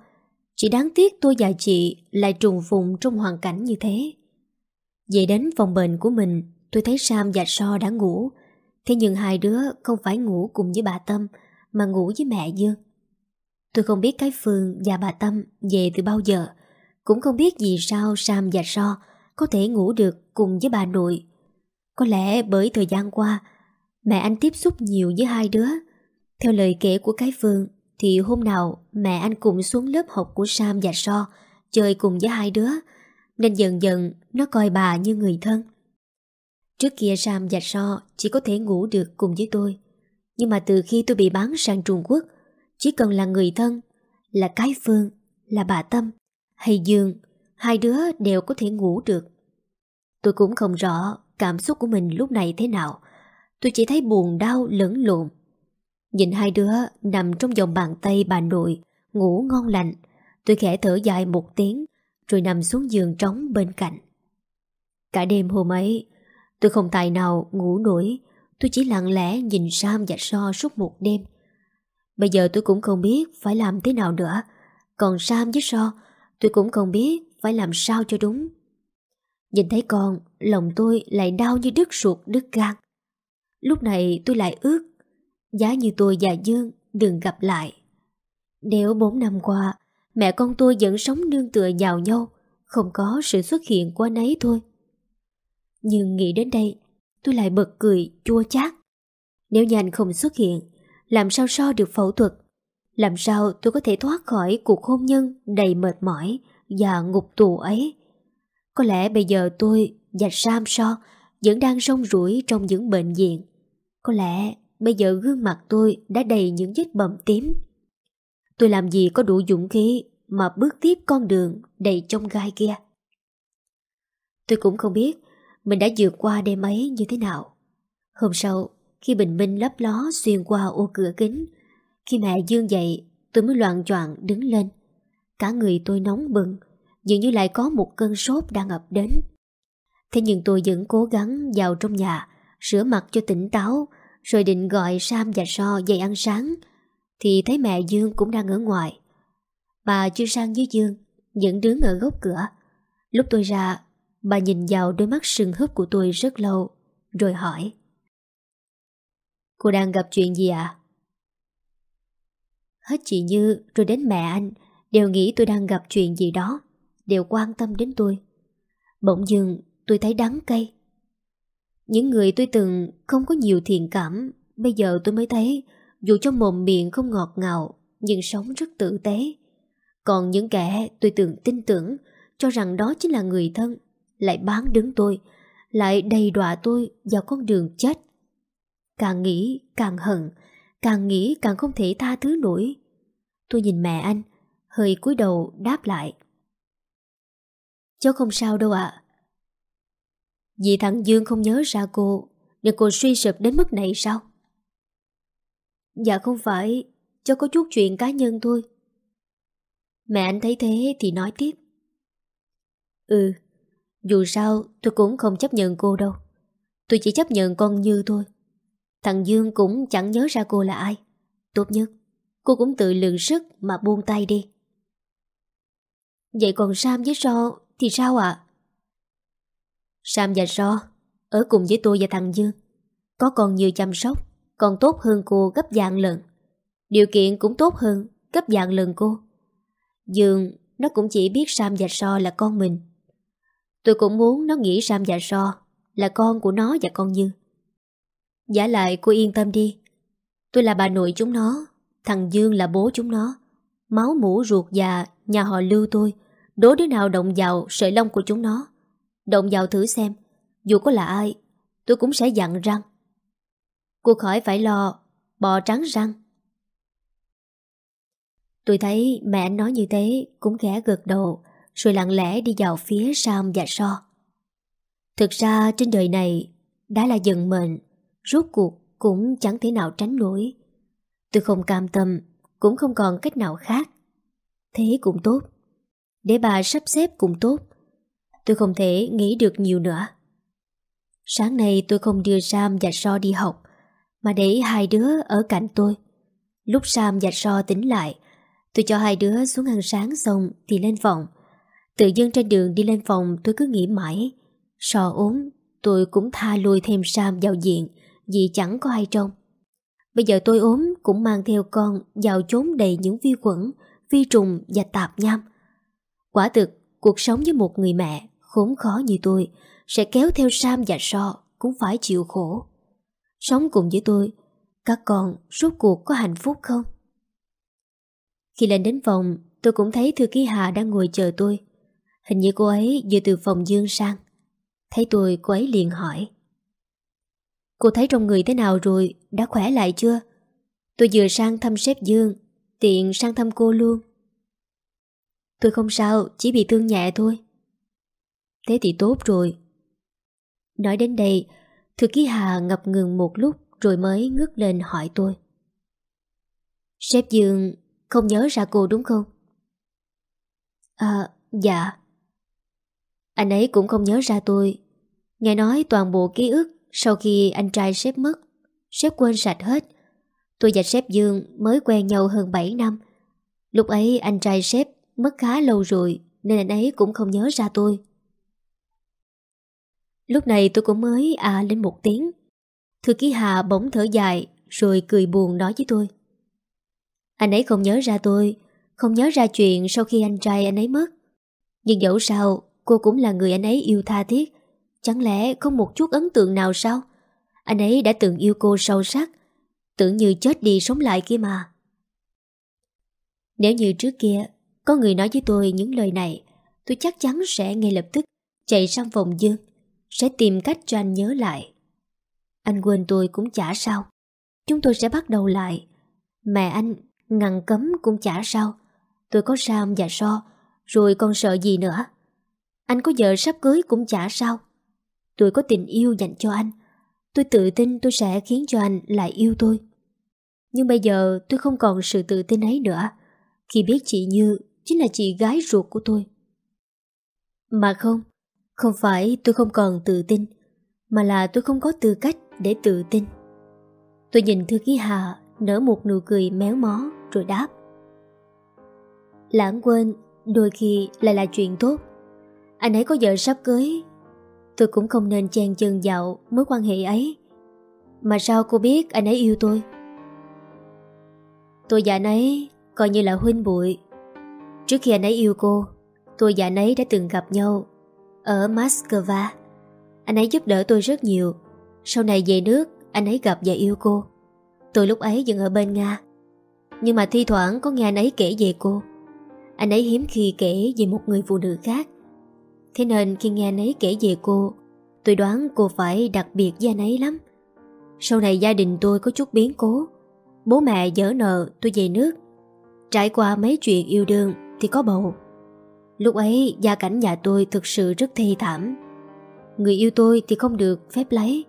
chị đáng tiếc tôi và chị Lại trùng phùng trong hoàn cảnh như thế Về đến phòng bệnh của mình, Tôi thấy Sam và So đã ngủ Thế nhưng hai đứa không phải ngủ cùng với bà Tâm, Mà ngủ với mẹ Dương Tôi không biết cái Phương và bà Tâm về từ bao giờ Cũng không biết vì sao Sam và So có thể ngủ được cùng với bà nội. Có lẽ bởi thời gian qua, Mẹ anh tiếp xúc nhiều với hai đứa. Theo lời kể của cái Phương, Thì hôm nào mẹ anh cũng xuống lớp học của Sam và So Chơi cùng với hai đứa, Nên dần dần nó coi bà như người thân. Trước kia Sam và So chỉ có thể ngủ được cùng với tôi, Nhưng mà từ khi tôi bị bán sang Trung Quốc, Chỉ cần là người thân, Là cái Phương, Là bà Tâm Hay Dương Hai đứa đều có thể ngủ được. Tôi cũng không rõ cảm xúc của mình lúc này thế nào. Tôi chỉ thấy buồn, đau, lẫn lộn. Nhìn hai đứa nằm trong vòng bàn tay bà nội Ngủ ngon lành, Tôi khẽ thở dài một tiếng, Rồi nằm xuống giường trống bên cạnh. Cả đêm hôm ấy, Tôi không tài nào ngủ nổi. Tôi chỉ lặng lẽ nhìn Sam và So suốt một đêm. Bây giờ tôi cũng không biết phải làm thế nào nữa. Còn Sam với So Tôi cũng không biết phải làm sao cho đúng. Nhìn thấy con, Lòng tôi lại đau như đứt ruột, đứt gan. Lúc này tôi lại ước, Giá như tôi và Dương đừng gặp lại. Nếu bốn năm qua, Mẹ con tôi vẫn sống nương tựa nhào nhau, Không có sự xuất hiện của anh ấy thôi. Nhưng nghĩ đến đây, Tôi lại bật cười, chua chát. Nếu như anh không xuất hiện, Làm sao so được phẫu thuật? Làm sao tôi có thể thoát khỏi cuộc hôn nhân đầy mệt mỏi và ngục tù ấy Có lẽ bây giờ tôi và Sam So vẫn đang rong rủi trong những bệnh viện có lẽ bây giờ gương mặt tôi đã đầy những vết bầm tím. Tôi làm gì có đủ dũng khí mà bước tiếp con đường đầy trong gai kia. Tôi cũng không biết mình đã vượt qua đêm ấy như thế nào. Hôm sau, khi bình minh lấp ló xuyên qua ô cửa kính, khi mẹ dương dậy, tôi mới loạn choạng đứng lên. Cả người tôi nóng bừng, dường như lại có một cơn sốt đang ập đến. Thế nhưng tôi vẫn cố gắng vào trong nhà, rửa mặt cho tỉnh táo, rồi định gọi Sam và So dậy ăn sáng, thì thấy mẹ Dương cũng đang ở ngoài. Bà chưa sang với Dương, vẫn đứng ở góc cửa. Lúc tôi ra, bà nhìn vào đôi mắt sừng húp của tôi rất lâu, rồi hỏi. Cô đang gặp chuyện gì ạ? À? Hết chị Như rồi đến mẹ anh đều nghĩ tôi đang gặp chuyện gì đó, đều quan tâm đến tôi. Bỗng dưng tôi thấy đắng cay. Những người tôi từng không có nhiều thiện cảm Bây giờ tôi mới thấy Dù cho mồm miệng không ngọt ngào Nhưng sống rất tử tế Còn những kẻ tôi từng tin tưởng Cho rằng đó chính là người thân Lại bán đứng tôi Lại đầy đọa tôi vào con đường chết Càng nghĩ càng hận Càng nghĩ càng không thể tha thứ nổi Tôi nhìn mẹ anh Hơi cúi đầu đáp lại. Cháu không sao đâu ạ. Vì thằng Dương không nhớ ra cô, Nên cô suy sụp đến mức này sao? Dạ không phải, cháu có chút chuyện cá nhân thôi. Mẹ anh thấy thế thì nói tiếp. Ừ Dù sao tôi cũng không chấp nhận cô đâu. Tôi chỉ chấp nhận con Như thôi. Thằng Dương cũng chẳng nhớ ra cô là ai. Tốt nhất, Cô cũng tự lượng sức mà buông tay đi. Vậy còn Sam với So thì sao ạ? Sam và So Ở cùng với tôi và thằng Dương. Có con nhiều chăm sóc, Còn tốt hơn cô gấp dạng lần. Điều kiện cũng tốt hơn, gấp dạng lần cô. Dương Nó cũng chỉ biết Sam và So là con mình. Tôi cũng muốn nó nghĩ Sam và So Là con của nó và con Dương. Giả lại cô yên tâm đi. Tôi là bà nội chúng nó, Thằng Dương là bố chúng nó. Máu mũ ruột già Nhà họ lưu tôi, Đố đứa nào động vào sợi lông của chúng nó. Động vào thử xem, Dù có là ai, Tôi cũng sẽ dặn răng. Cô khỏi phải lo, Bò trắng răng. Tôi thấy mẹ anh nói như thế Cũng khẽ gật đầu, Rồi lặng lẽ đi vào phía Sam và So. Thực ra trên đời này Đã là dần mệnh, Rốt cuộc cũng chẳng thể nào tránh nổi. Tôi không cam tâm cũng không còn cách nào khác. Thế cũng tốt. Để bà sắp xếp cũng tốt. Tôi không thể nghĩ được nhiều nữa. Sáng nay tôi không đưa Sam và So đi học, Mà để hai đứa ở cạnh tôi. Lúc Sam và So tỉnh lại, Tôi cho hai đứa xuống ăn sáng xong Thì lên phòng. Tự dưng trên đường đi lên phòng tôi cứ nghĩ mãi. So ốm, Tôi cũng tha lùi thêm Sam vào diện Vì chẳng có ai trông. Bây giờ tôi ốm cũng mang theo con vào chốn đầy những vi khuẩn, vi trùng và tạp nham. Quả thực, cuộc sống với một người mẹ khốn khó như tôi sẽ kéo theo Sam và So cũng phải chịu khổ. Sống cùng với tôi, các con suốt cuộc có hạnh phúc không? Khi lên đến phòng, tôi cũng thấy Thư Ký Hà đang ngồi chờ tôi. Hình như cô ấy vừa từ phòng Dương sang. Thấy tôi, cô ấy liền hỏi. Cô thấy trong người thế nào rồi? Đã khỏe lại chưa? Tôi vừa sang thăm sếp Dương, Tiện sang thăm cô luôn. Tôi không sao, Chỉ bị thương nhẹ thôi. Thế thì tốt rồi. Nói đến đây, Thư ký Hà ngập ngừng một lúc Rồi mới ngước lên hỏi tôi. Sếp Dương, Không nhớ ra cô đúng không? À dạ. Anh ấy cũng không nhớ ra tôi. Nghe nói toàn bộ ký ức sau khi anh trai sếp mất, Sếp quên sạch hết. Tôi và sếp Dương mới quen nhau hơn 7 năm. Lúc ấy anh trai sếp mất khá lâu rồi, Nên anh ấy cũng không nhớ ra tôi. Lúc này tôi cũng mới à lên một tiếng. Thư ký Hà bỗng thở dài, Rồi cười buồn nói với tôi. Anh ấy không nhớ ra tôi, Không nhớ ra chuyện sau khi anh trai anh ấy mất. Nhưng dẫu sao, Cô cũng là người anh ấy yêu tha thiết. Chẳng lẽ không một chút ấn tượng nào sao? Anh ấy đã từng yêu cô sâu sắc, tưởng như chết đi sống lại kia mà. Nếu như trước kia, có người nói với tôi những lời này, tôi chắc chắn sẽ ngay lập tức chạy sang phòng Dương, sẽ tìm cách cho anh nhớ lại. Anh quên tôi cũng chả sao. Chúng tôi sẽ bắt đầu lại. Mẹ anh ngăn cấm cũng chả sao. Tôi có Sam và So, rồi còn sợ gì nữa. Anh có vợ sắp cưới cũng chả sao. Tôi có tình yêu dành cho anh. Tôi tự tin tôi sẽ khiến cho anh lại yêu tôi. Nhưng bây giờ tôi không còn sự tự tin ấy nữa. Khi biết chị Như chính là chị gái ruột của tôi. Mà không Không phải tôi không còn tự tin, Mà là tôi không có tư cách để tự tin. Tôi nhìn Thư Ký Hà nở một nụ cười méo mó rồi đáp. Lãng quên, đôi khi lại là chuyện tốt. Anh ấy có vợ sắp cưới Tôi cũng không nên chen chân dạo mối quan hệ ấy. Mà sao cô biết anh ấy yêu tôi? Tôi và anh ấy coi như là huynh bụi Trước khi anh ấy yêu cô, Tôi và anh ấy đã từng gặp nhau Ở Moscow. Anh ấy giúp đỡ tôi rất nhiều. Sau này về nước, Anh ấy gặp và yêu cô. Tôi lúc ấy vẫn ở bên Nga. Nhưng mà thi thoảng có nghe anh ấy kể về cô. Anh ấy hiếm khi kể về một người phụ nữ khác. Thế nên khi nghe nấy kể về cô, Tôi đoán cô phải đặc biệt với anh ấy lắm. Sau này gia đình tôi có chút biến cố, Bố mẹ dở nợ, tôi về nước. Trải qua mấy chuyện yêu đương Thì có bầu. Lúc ấy gia cảnh nhà tôi thực sự rất thê thảm. Người yêu tôi thì không được phép lấy.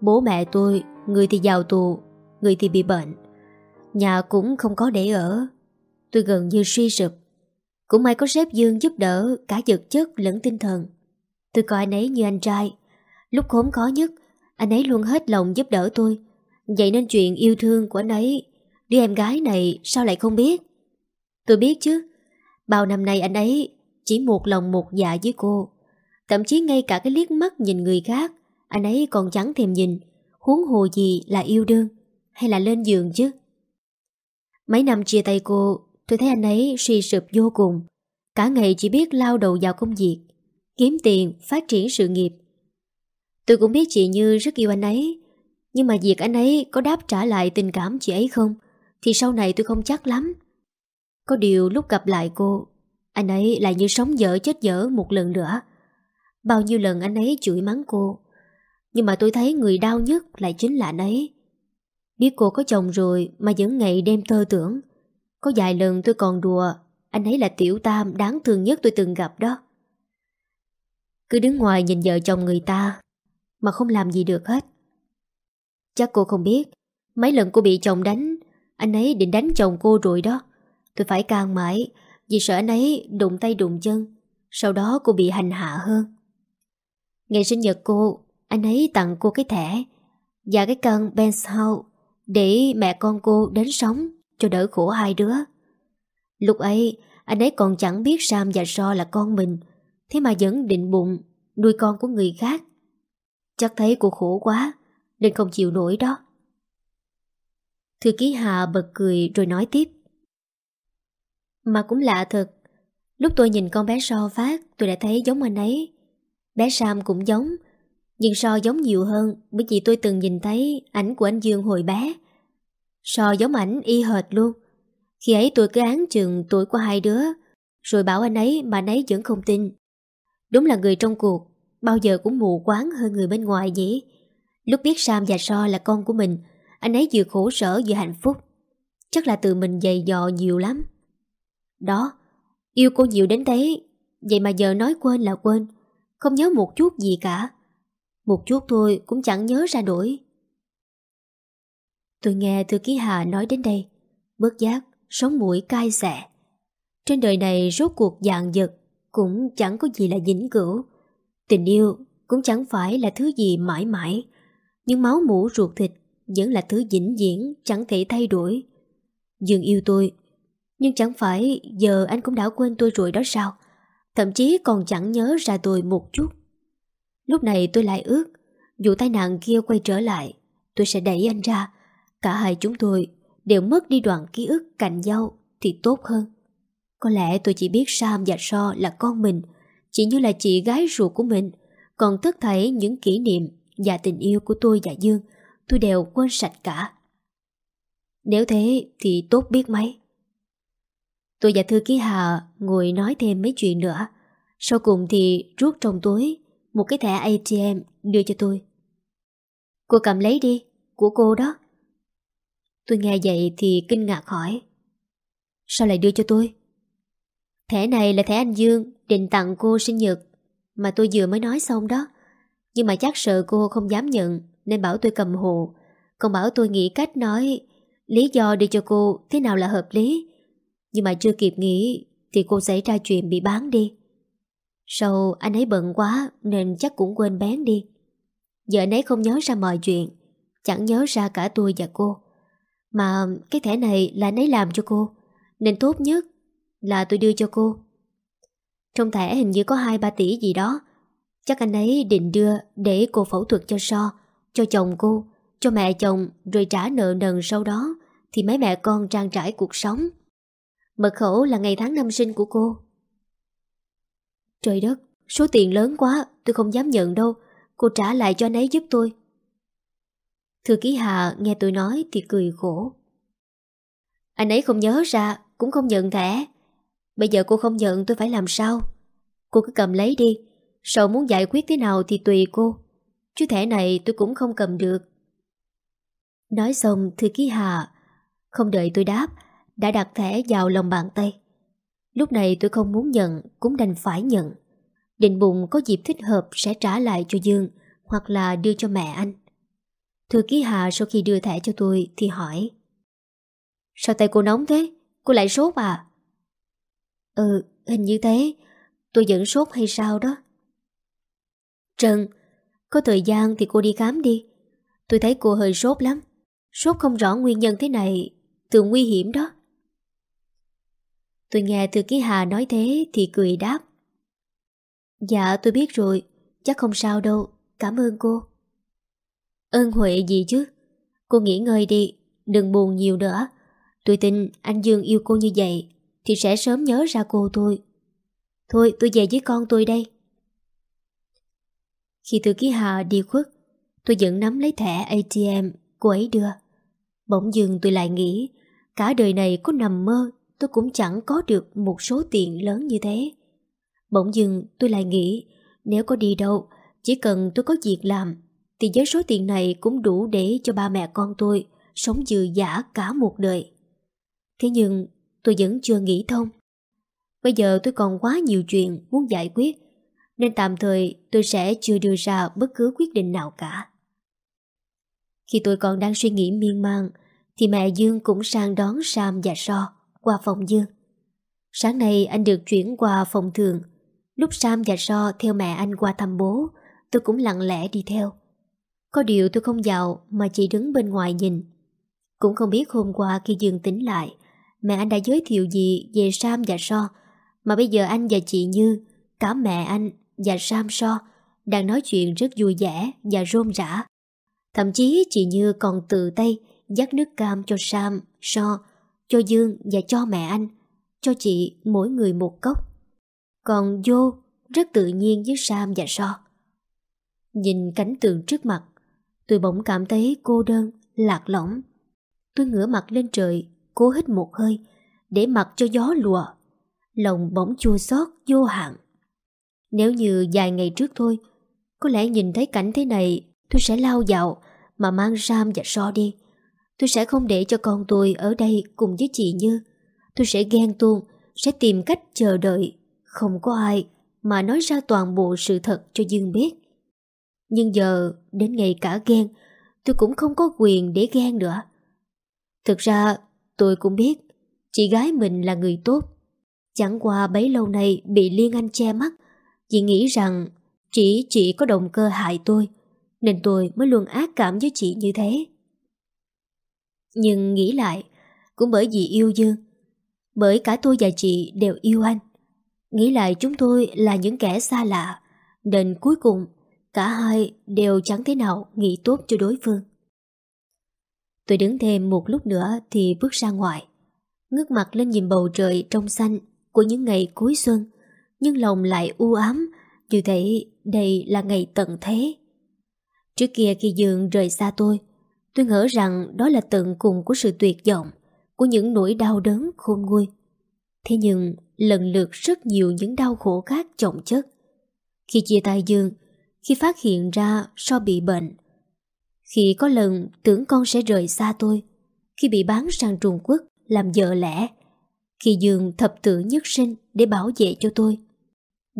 Bố mẹ tôi, Người thì giàu tù, Người thì bị bệnh. Nhà cũng không có để ở. Tôi gần như suy sụp cũng may có sếp Dương giúp đỡ cả vật chất lẫn tinh thần. Tôi coi anh ấy như anh trai. Lúc khốn khó nhất, anh ấy luôn hết lòng giúp đỡ tôi. Vậy nên chuyện yêu thương của anh ấy, đứa em gái này sao lại không biết? Tôi biết chứ. Bao năm nay anh ấy chỉ một lòng một dạ với cô. Thậm chí ngay cả cái liếc mắt nhìn người khác, anh ấy còn chẳng thèm nhìn. Huống hồ gì là yêu đương, hay là lên giường chứ. Mấy năm chia tay cô, Tôi thấy anh ấy suy sụp vô cùng. Cả ngày chỉ biết lao đầu vào công việc Kiếm tiền, phát triển sự nghiệp. Tôi cũng biết chị Như rất yêu anh ấy Nhưng mà việc anh ấy có đáp trả lại tình cảm chị ấy không Thì sau này tôi không chắc lắm. Có điều lúc gặp lại cô Anh ấy lại như sống dở chết dở một lần nữa. Bao nhiêu lần anh ấy chửi mắng cô Nhưng mà tôi thấy người đau nhất lại chính là anh ấy. Biết cô có chồng rồi mà vẫn ngày đêm thơ tưởng có vài lần tôi còn đùa, Anh ấy là tiểu tam đáng thương nhất tôi từng gặp đó. Cứ đứng ngoài nhìn vợ chồng người ta, Mà không làm gì được hết. Chắc cô không biết, Mấy lần cô bị chồng đánh, Anh ấy định đánh chồng cô rồi đó. Tôi phải can mãi, Vì sợ anh ấy đụng tay đụng chân, Sau đó cô bị hành hạ hơn. Ngày sinh nhật cô, Anh ấy tặng cô cái thẻ Và cái căn penthouse Để mẹ con cô đến sống cho đỡ khổ hai đứa. Lúc ấy, anh ấy còn chẳng biết Sam và So là con mình, thế mà vẫn định bụng nuôi con của người khác. Chắc thấy cô khổ quá, nên không chịu nổi đó. Thư ký Hà bật cười rồi nói tiếp. Mà cũng lạ thật, lúc tôi nhìn con bé So phát tôi đã thấy giống anh ấy. Bé Sam cũng giống, nhưng So giống nhiều hơn bởi vì tôi từng nhìn thấy ảnh của anh Dương hồi bé. So giống ảnh y hệt luôn. Khi ấy tôi cứ án chừng tuổi của hai đứa, rồi bảo anh ấy mà anh ấy vẫn không tin. Đúng là người trong cuộc, bao giờ cũng mù quáng hơn người bên ngoài nhỉ. Lúc biết Sam và So là con của mình, anh ấy vừa khổ sở vừa hạnh phúc. Chắc là tự mình dày dò nhiều lắm. Đó, yêu cô nhiều đến thế, vậy mà giờ nói quên là quên, không nhớ một chút gì cả. Một chút thôi cũng chẳng nhớ ra nổi. Tôi nghe thư ký Hà nói đến đây, bớt giác, sống mũi cay xẻ. Trên đời này rốt cuộc dạng giật, cũng chẳng có gì là dính cửu. Tình yêu cũng chẳng phải là thứ gì mãi mãi, nhưng máu mũ ruột thịt vẫn là thứ vĩnh viễn chẳng thể thay đổi. Dương yêu tôi, nhưng chẳng phải giờ anh cũng đã quên tôi rồi đó sao? Thậm chí còn chẳng nhớ ra tôi một chút. Lúc này tôi lại ước, dù tai nạn kia quay trở lại, tôi sẽ đẩy anh ra. Cả hai chúng tôi đều mất đi đoạn ký ức cạnh nhau thì tốt hơn. Có lẽ tôi chỉ biết Sam và So là con mình, chỉ như là chị gái ruột của mình, còn tất thảy những kỷ niệm và tình yêu của tôi và Dương, tôi đều quên sạch cả. Nếu thế thì tốt biết mấy. Tôi và thư ký Hà ngồi nói thêm mấy chuyện nữa. Sau cùng thì rút trong túi một cái thẻ ATM đưa cho tôi. Cô cầm lấy đi, của cô đó. Tôi nghe vậy thì kinh ngạc hỏi. Sao lại đưa cho tôi? Thẻ này là thẻ anh Dương định tặng cô sinh nhật mà tôi vừa mới nói xong đó. Nhưng mà chắc sợ cô không dám nhận nên bảo tôi cầm hộ. Còn bảo tôi nghĩ cách nói lý do đi cho cô thế nào là hợp lý. Nhưng mà chưa kịp nghĩ thì cô xảy ra chuyện bị bán đi. Sau anh ấy bận quá nên chắc cũng quên bén đi. Giờ anh ấy không nhớ ra mọi chuyện, chẳng nhớ ra cả tôi và cô. Mà cái thẻ này là anh ấy làm cho cô, nên tốt nhất là tôi đưa cho cô. Trong thẻ hình như có 2-3 tỷ gì đó. Chắc anh ấy định đưa để cô phẫu thuật cho So, cho chồng cô, cho mẹ chồng rồi trả nợ nần sau đó thì mấy mẹ con trang trải cuộc sống. Mật khẩu là ngày tháng năm sinh của cô. Trời đất, số tiền lớn quá, tôi không dám nhận đâu. Cô trả lại cho anh ấy giúp tôi. Thư ký Hà nghe tôi nói thì cười khổ. Anh ấy không nhớ ra, cũng không nhận thẻ. Bây giờ cô không nhận tôi phải làm sao? Cô cứ cầm lấy đi. Sợ muốn giải quyết thế nào thì tùy cô. Chứ thẻ này tôi cũng không cầm được. Nói xong thư ký Hà không đợi tôi đáp đã đặt thẻ vào lòng bàn tay. Lúc này tôi không muốn nhận cũng đành phải nhận. Định bụng có dịp thích hợp sẽ trả lại cho Dương hoặc là đưa cho mẹ anh. Thư ký Hà sau khi đưa thẻ cho tôi thì hỏi Sao tay cô nóng thế? Cô lại sốt à? Ừ, hình như thế. Tôi vẫn sốt hay sao đó? Trần, có thời gian thì cô đi khám đi. Tôi thấy cô hơi sốt lắm. Sốt không rõ nguyên nhân thế này, thường nguy hiểm đó. Tôi nghe thư ký Hà nói thế thì cười đáp. Dạ tôi biết rồi, chắc không sao đâu, cảm ơn cô. Ơn Huệ gì chứ? Cô nghỉ ngơi đi, đừng buồn nhiều nữa. Tôi tin anh Dương yêu cô như vậy thì sẽ sớm nhớ ra cô thôi. Thôi tôi về với con tôi đây. Khi từ ký Hà đi khuất, tôi vẫn nắm lấy thẻ ATM cô ấy đưa. Bỗng dưng tôi lại nghĩ cả đời này có nằm mơ tôi cũng chẳng có được một số tiền lớn như thế. Bỗng dưng tôi lại nghĩ nếu có đi đâu, chỉ cần tôi có việc làm thì với số tiền này cũng đủ để cho ba mẹ con tôi sống dư giả cả một đời. Thế nhưng tôi vẫn chưa nghĩ thông. Bây giờ tôi còn quá nhiều chuyện muốn giải quyết nên tạm thời tôi sẽ chưa đưa ra bất cứ quyết định nào cả. Khi tôi còn đang suy nghĩ miên man thì mẹ Dương cũng sang đón Sam và So qua phòng Dương. Sáng nay anh được chuyển qua phòng thường. Lúc Sam và So theo mẹ anh qua thăm bố, tôi cũng lặng lẽ đi theo. Có điều tôi không vào mà chỉ đứng bên ngoài nhìn. Cũng không biết hôm qua khi Dương tính lại, mẹ anh đã giới thiệu gì về Sam và So, mà bây giờ anh và chị Như, cả mẹ anh và Sam So đang nói chuyện rất vui vẻ và rôm rã. Thậm chí chị Như còn tự tay dắt nước cam cho Sam, So, cho Dương và cho mẹ anh, cho chị mỗi người một cốc. Còn vô rất tự nhiên với Sam và So. Nhìn cảnh tượng trước mặt, tôi bỗng cảm thấy cô đơn, lạc lõng. Tôi ngửa mặt lên trời, cố hít một hơi, để mặc cho gió lùa. Lòng bỗng chua xót vô hạn. Nếu như vài ngày trước thôi, có lẽ nhìn thấy cảnh thế này, tôi sẽ lao dạo mà mang Sam và So đi. Tôi sẽ không để cho con tôi ở đây cùng với chị Như. Tôi sẽ ghen tuông, sẽ tìm cách chờ đợi. Không có ai mà nói ra toàn bộ sự thật cho Dương biết. Nhưng giờ, đến ngày cả ghen, tôi cũng không có quyền để ghen nữa. Thực ra, tôi cũng biết chị gái mình là người tốt. Chẳng qua bấy lâu nay bị Liên Anh che mắt, chị nghĩ rằng chỉ chị có động cơ hại tôi, nên tôi mới luôn ác cảm với chị như thế. Nhưng nghĩ lại, cũng bởi vì yêu Dương, bởi cả tôi và chị đều yêu anh. Nghĩ lại chúng tôi là những kẻ xa lạ, nên cuối cùng cả hai đều chẳng thế nào nghĩ tốt cho đối phương. Tôi đứng thêm một lúc nữa thì bước ra ngoài, ngước mặt lên nhìn bầu trời trong xanh của những ngày cuối xuân, nhưng lòng lại u ám, như thể đây là ngày tận thế. Trước kia khi Dương rời xa tôi, tôi ngỡ rằng đó là tận cùng của sự tuyệt vọng, của những nỗi đau đớn khôn nguôi. Thế nhưng lần lượt rất nhiều những đau khổ khác trọng chất. Khi chia tay Dương, khi phát hiện ra so bị bệnh, khi có lần tưởng con sẽ rời xa tôi, khi bị bán sang Trung Quốc làm vợ lẽ, khi Dương thập tử nhất sinh để bảo vệ cho tôi.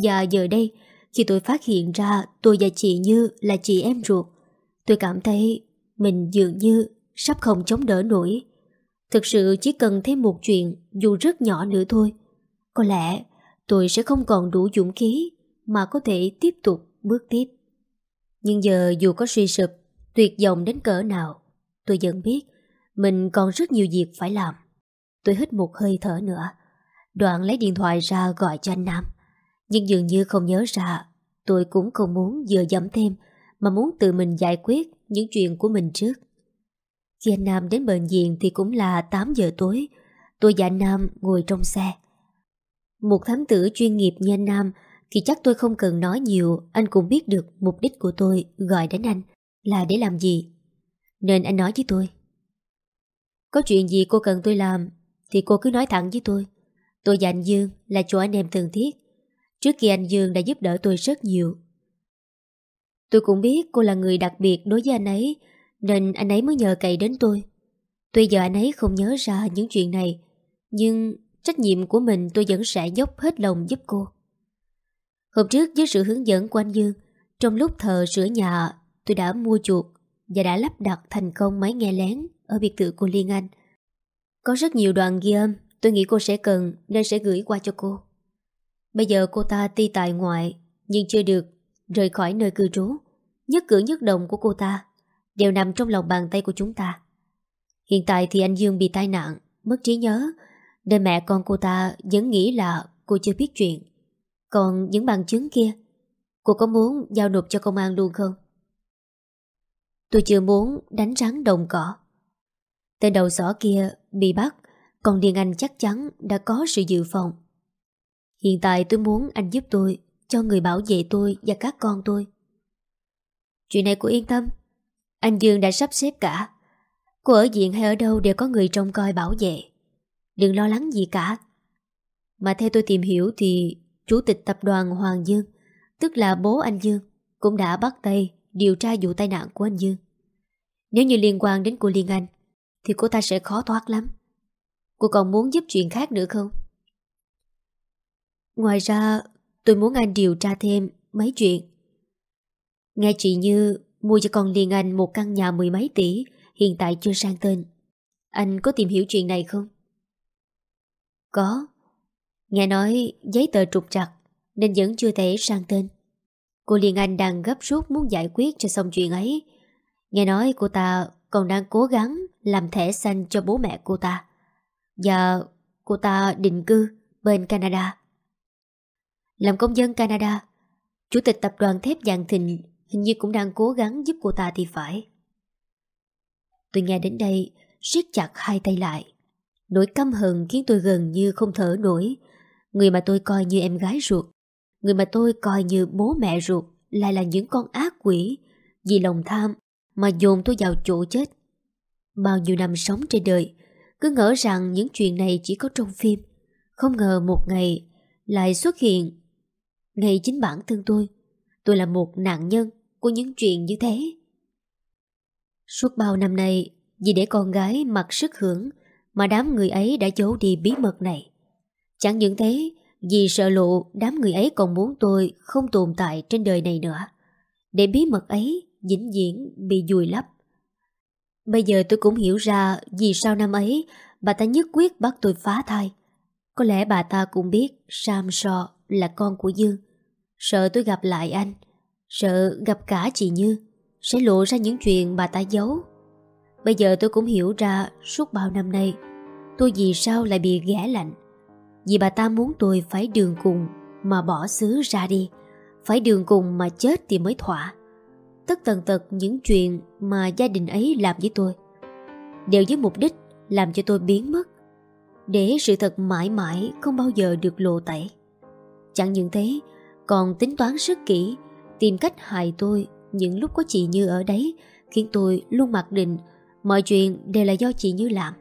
Và giờ đây, khi tôi phát hiện ra tôi và chị Như là chị em ruột, tôi cảm thấy mình dường như sắp không chống đỡ nổi. Thực sự chỉ cần thêm một chuyện dù rất nhỏ nữa thôi. Có lẽ tôi sẽ không còn đủ dũng khí mà có thể tiếp tục bước tiếp. Nhưng giờ dù có suy sụp, tuyệt vọng đến cỡ nào, tôi vẫn biết mình còn rất nhiều việc phải làm. Tôi hít một hơi thở nữa. Đoạn lấy điện thoại ra gọi cho anh Nam. Nhưng dường như không nhớ ra, tôi cũng không muốn vừa dẫm thêm, mà muốn tự mình giải quyết những chuyện của mình trước. Khi anh Nam đến bệnh viện thì cũng là 8 giờ tối, tôi và anh Nam ngồi trong xe. Một thám tử chuyên nghiệp như anh Nam thì chắc tôi không cần nói nhiều, anh cũng biết được mục đích của tôi gọi đến anh là để làm gì. Nên anh nói với tôi. Có chuyện gì cô cần tôi làm thì cô cứ nói thẳng với tôi. Tôi và anh Dương là chỗ anh em thân thiết. Trước kia anh Dương đã giúp đỡ tôi rất nhiều. Tôi cũng biết cô là người đặc biệt đối với anh ấy, nên anh ấy mới nhờ cậy đến tôi. Tuy giờ anh ấy không nhớ ra những chuyện này, nhưng trách nhiệm của mình tôi vẫn sẽ dốc hết lòng giúp cô. Hôm trước với sự hướng dẫn của anh Dương, trong lúc thờ sửa nhà, tôi đã mua chuột và đã lắp đặt thành công máy nghe lén ở biệt thự của Liên Anh. Có rất nhiều đoạn ghi âm tôi nghĩ cô sẽ cần nên sẽ gửi qua cho cô. Bây giờ cô ta ti tại ngoại nhưng chưa được rời khỏi nơi cư trú. Nhất cử nhất động của cô ta đều nằm trong lòng bàn tay của chúng ta. Hiện tại thì anh Dương bị tai nạn, mất trí nhớ, nên mẹ con cô ta vẫn nghĩ là cô chưa biết chuyện. Còn những bằng chứng kia, cô có muốn giao nộp cho công an luôn không? Tôi chưa muốn đánh rắn đồng cỏ. Tên đầu sỏ kia bị bắt, còn Điền Anh chắc chắn đã có sự dự phòng. Hiện tại tôi muốn anh giúp tôi, cho người bảo vệ tôi và các con tôi. Chuyện này cô yên tâm, anh Dương đã sắp xếp cả. Cô ở viện hay ở đâu đều có người trông coi bảo vệ. Đừng lo lắng gì cả. Mà theo tôi tìm hiểu thì Chủ tịch tập đoàn Hoàng Dương, tức là bố anh Dương, cũng đã bắt tay điều tra vụ tai nạn của anh Dương. Nếu như liên quan đến cô Liên Anh, thì cô ta sẽ khó thoát lắm. Cô còn muốn giúp chuyện khác nữa không? Ngoài ra, tôi muốn anh điều tra thêm mấy chuyện. Nghe chị Như mua cho con Liên Anh một căn nhà mười mấy tỷ, hiện tại chưa sang tên. Anh có tìm hiểu chuyện này không? Có. Nghe nói giấy tờ trục trặc nên vẫn chưa thể sang tên. Cô Liên Anh đang gấp rút muốn giải quyết cho xong chuyện ấy. Nghe nói cô ta còn đang cố gắng làm thẻ xanh cho bố mẹ cô ta. Và cô ta định cư bên Canada. Làm công dân Canada, chủ tịch tập đoàn thép Giang Thịnh hình như cũng đang cố gắng giúp cô ta thì phải. Tôi nghe đến đây, siết chặt hai tay lại. Nỗi căm hận khiến tôi gần như không thở nổi. Người mà tôi coi như em gái ruột, người mà tôi coi như bố mẹ ruột lại là những con ác quỷ vì lòng tham mà dồn tôi vào chỗ chết. Bao nhiêu năm sống trên đời, cứ ngỡ rằng những chuyện này chỉ có trong phim. Không ngờ một ngày lại xuất hiện. Ngay chính bản thân tôi, tôi là một nạn nhân của những chuyện như thế. Suốt bao năm nay, vì để con gái mặc sức hưởng mà đám người ấy đã giấu đi bí mật này. Chẳng những thế, vì sợ lộ đám người ấy còn muốn tôi không tồn tại trên đời này nữa. Để bí mật ấy vĩnh viễn bị dùi lấp. Bây giờ tôi cũng hiểu ra vì sao năm ấy bà ta nhất quyết bắt tôi phá thai. Có lẽ bà ta cũng biết Sam So là con của Dương. Sợ tôi gặp lại anh, sợ gặp cả chị Như, sẽ lộ ra những chuyện bà ta giấu. Bây giờ tôi cũng hiểu ra suốt bao năm nay tôi vì sao lại bị ghẻ lạnh. Vì bà ta muốn tôi phải đường cùng mà bỏ xứ ra đi, phải đường cùng mà chết thì mới thỏa. Tất tần tật những chuyện mà gia đình ấy làm với tôi đều với mục đích làm cho tôi biến mất để sự thật mãi mãi không bao giờ được lộ tẩy. Chẳng những thế, còn tính toán rất kỹ, tìm cách hại tôi những lúc có chị Như ở đấy, khiến tôi luôn mặc định mọi chuyện đều là do chị Như làm.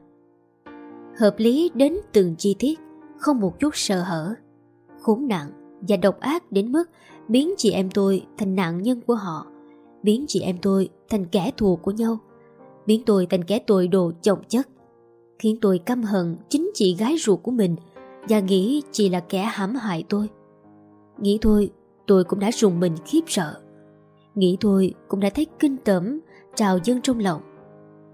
Hợp lý đến từng chi tiết, không một chút sợ hở. Khốn nạn và độc ác đến mức biến chị em tôi thành nạn nhân của họ, biến chị em tôi thành kẻ thù của nhau, biến tôi thành kẻ tội đồ chồng chất khiến tôi căm hận chính chị gái ruột của mình và nghĩ chị là kẻ hãm hại tôi. Nghĩ thôi, tôi cũng đã rùng mình khiếp sợ. Nghĩ thôi, cũng đã thấy kinh tởm trào dâng trong lòng.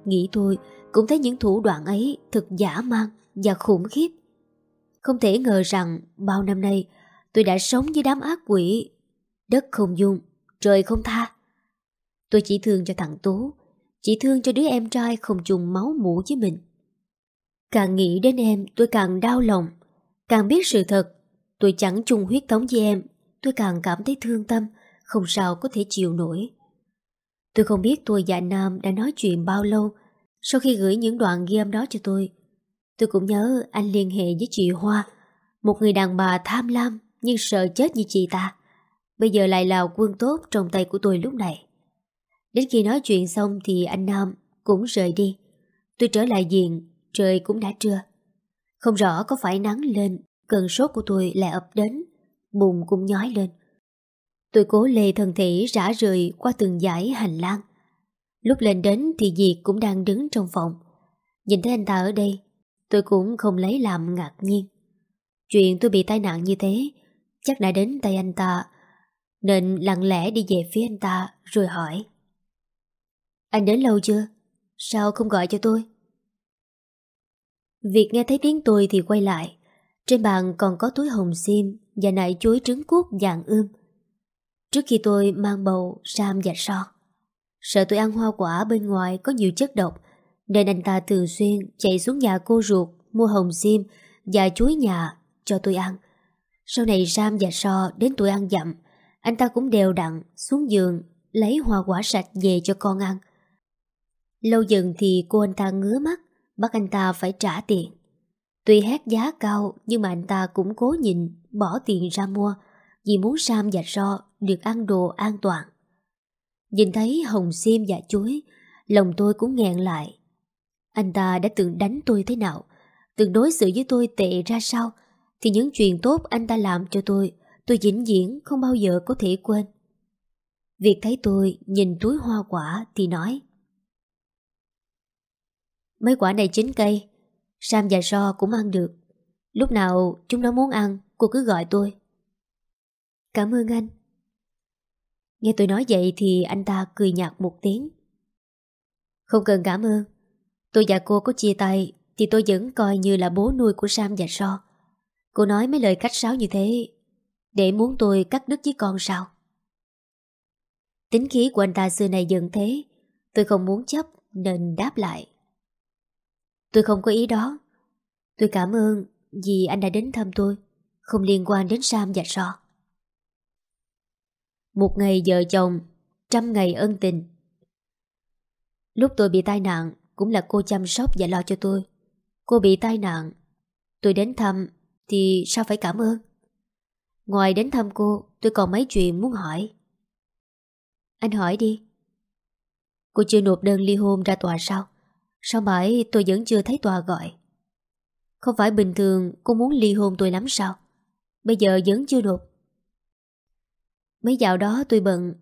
Nghĩ thôi, cũng thấy những thủ đoạn ấy thật giả man và khủng khiếp. Không thể ngờ rằng bao năm nay tôi đã sống với đám ác quỷ. Đất không dung, trời không tha. Tôi chỉ thương cho thằng Tú, chỉ thương cho đứa em trai không chung máu mũ với mình. Càng nghĩ đến em tôi càng đau lòng Càng biết sự thật Tôi chẳng chung huyết thống với em Tôi càng cảm thấy thương tâm Không sao có thể chịu nổi Tôi không biết tôi và Nam đã nói chuyện bao lâu Sau khi gửi những đoạn ghi âm đó cho tôi Tôi cũng nhớ anh liên hệ với chị Hoa Một người đàn bà tham lam Nhưng sợ chết như chị ta Bây giờ lại là quân tốt trong tay của tôi lúc này Đến khi nói chuyện xong Thì anh Nam cũng rời đi Tôi trở lại diện trời cũng đã trưa. Không rõ có phải nắng lên, cơn sốt của tôi lại ập đến, bụng cũng nhói lên. Tôi cố lê thân thể rã rời qua từng dải hành lang. Lúc lên đến thì Diệt cũng đang đứng trong phòng. Nhìn thấy anh ta ở đây, tôi cũng không lấy làm ngạc nhiên. Chuyện tôi bị tai nạn như thế, chắc đã đến tay anh ta, nên lặng lẽ đi về phía anh ta rồi hỏi. Anh đến lâu chưa? Sao không gọi cho tôi? Việc nghe thấy tiếng tôi thì quay lại. Trên bàn còn có túi hồng xiêm và nải chuối trứng cuốc dạng ươm. Trước khi tôi mang bầu Sam và So. Sợ tôi ăn hoa quả bên ngoài có nhiều chất độc, nên anh ta thường xuyên chạy xuống nhà cô ruột mua hồng xiêm và chuối nhà cho tôi ăn. Sau này Sam và So đến tuổi ăn dặm, anh ta cũng đều đặn xuống giường lấy hoa quả sạch về cho con ăn. Lâu dần thì cô anh ta ngứa mắt bắt anh ta phải trả tiền. Tuy hét giá cao nhưng mà anh ta cũng cố nhìn bỏ tiền ra mua vì muốn Sam và So được ăn đồ an toàn. Nhìn thấy hồng xiêm và chuối, lòng tôi cũng nghẹn lại. Anh ta đã từng đánh tôi thế nào, từng đối xử với tôi tệ ra sao, thì những chuyện tốt anh ta làm cho tôi, tôi vĩnh viễn không bao giờ có thể quên. Việc thấy tôi nhìn túi hoa quả thì nói Mấy quả này chín cây Sam và So cũng ăn được. Lúc nào chúng nó muốn ăn Cô cứ gọi tôi. Cảm ơn anh. Nghe tôi nói vậy thì anh ta cười nhạt một tiếng. Không cần cảm ơn. Tôi và cô có chia tay Thì tôi vẫn coi như là bố nuôi của Sam và So Cô nói mấy lời cách sáo như thế Để muốn tôi cắt đứt với con sao Tính khí của anh ta xưa này dần thế Tôi không muốn chấp Nên đáp lại Tôi không có ý đó. Tôi cảm ơn vì anh đã đến thăm tôi, không liên quan đến Sam và So. Một ngày vợ chồng, trăm ngày ân tình. Lúc tôi bị tai nạn, cũng là cô chăm sóc và lo cho tôi. Cô bị tai nạn, tôi đến thăm thì sao phải cảm ơn? Ngoài đến thăm cô, tôi còn mấy chuyện muốn hỏi. Anh hỏi đi. Cô chưa nộp đơn ly hôn ra tòa sao? Sao mãi tôi vẫn chưa thấy tòa gọi? Không phải bình thường cô muốn ly hôn tôi lắm sao? Bây giờ vẫn chưa nộp. Mấy dạo đó tôi bận,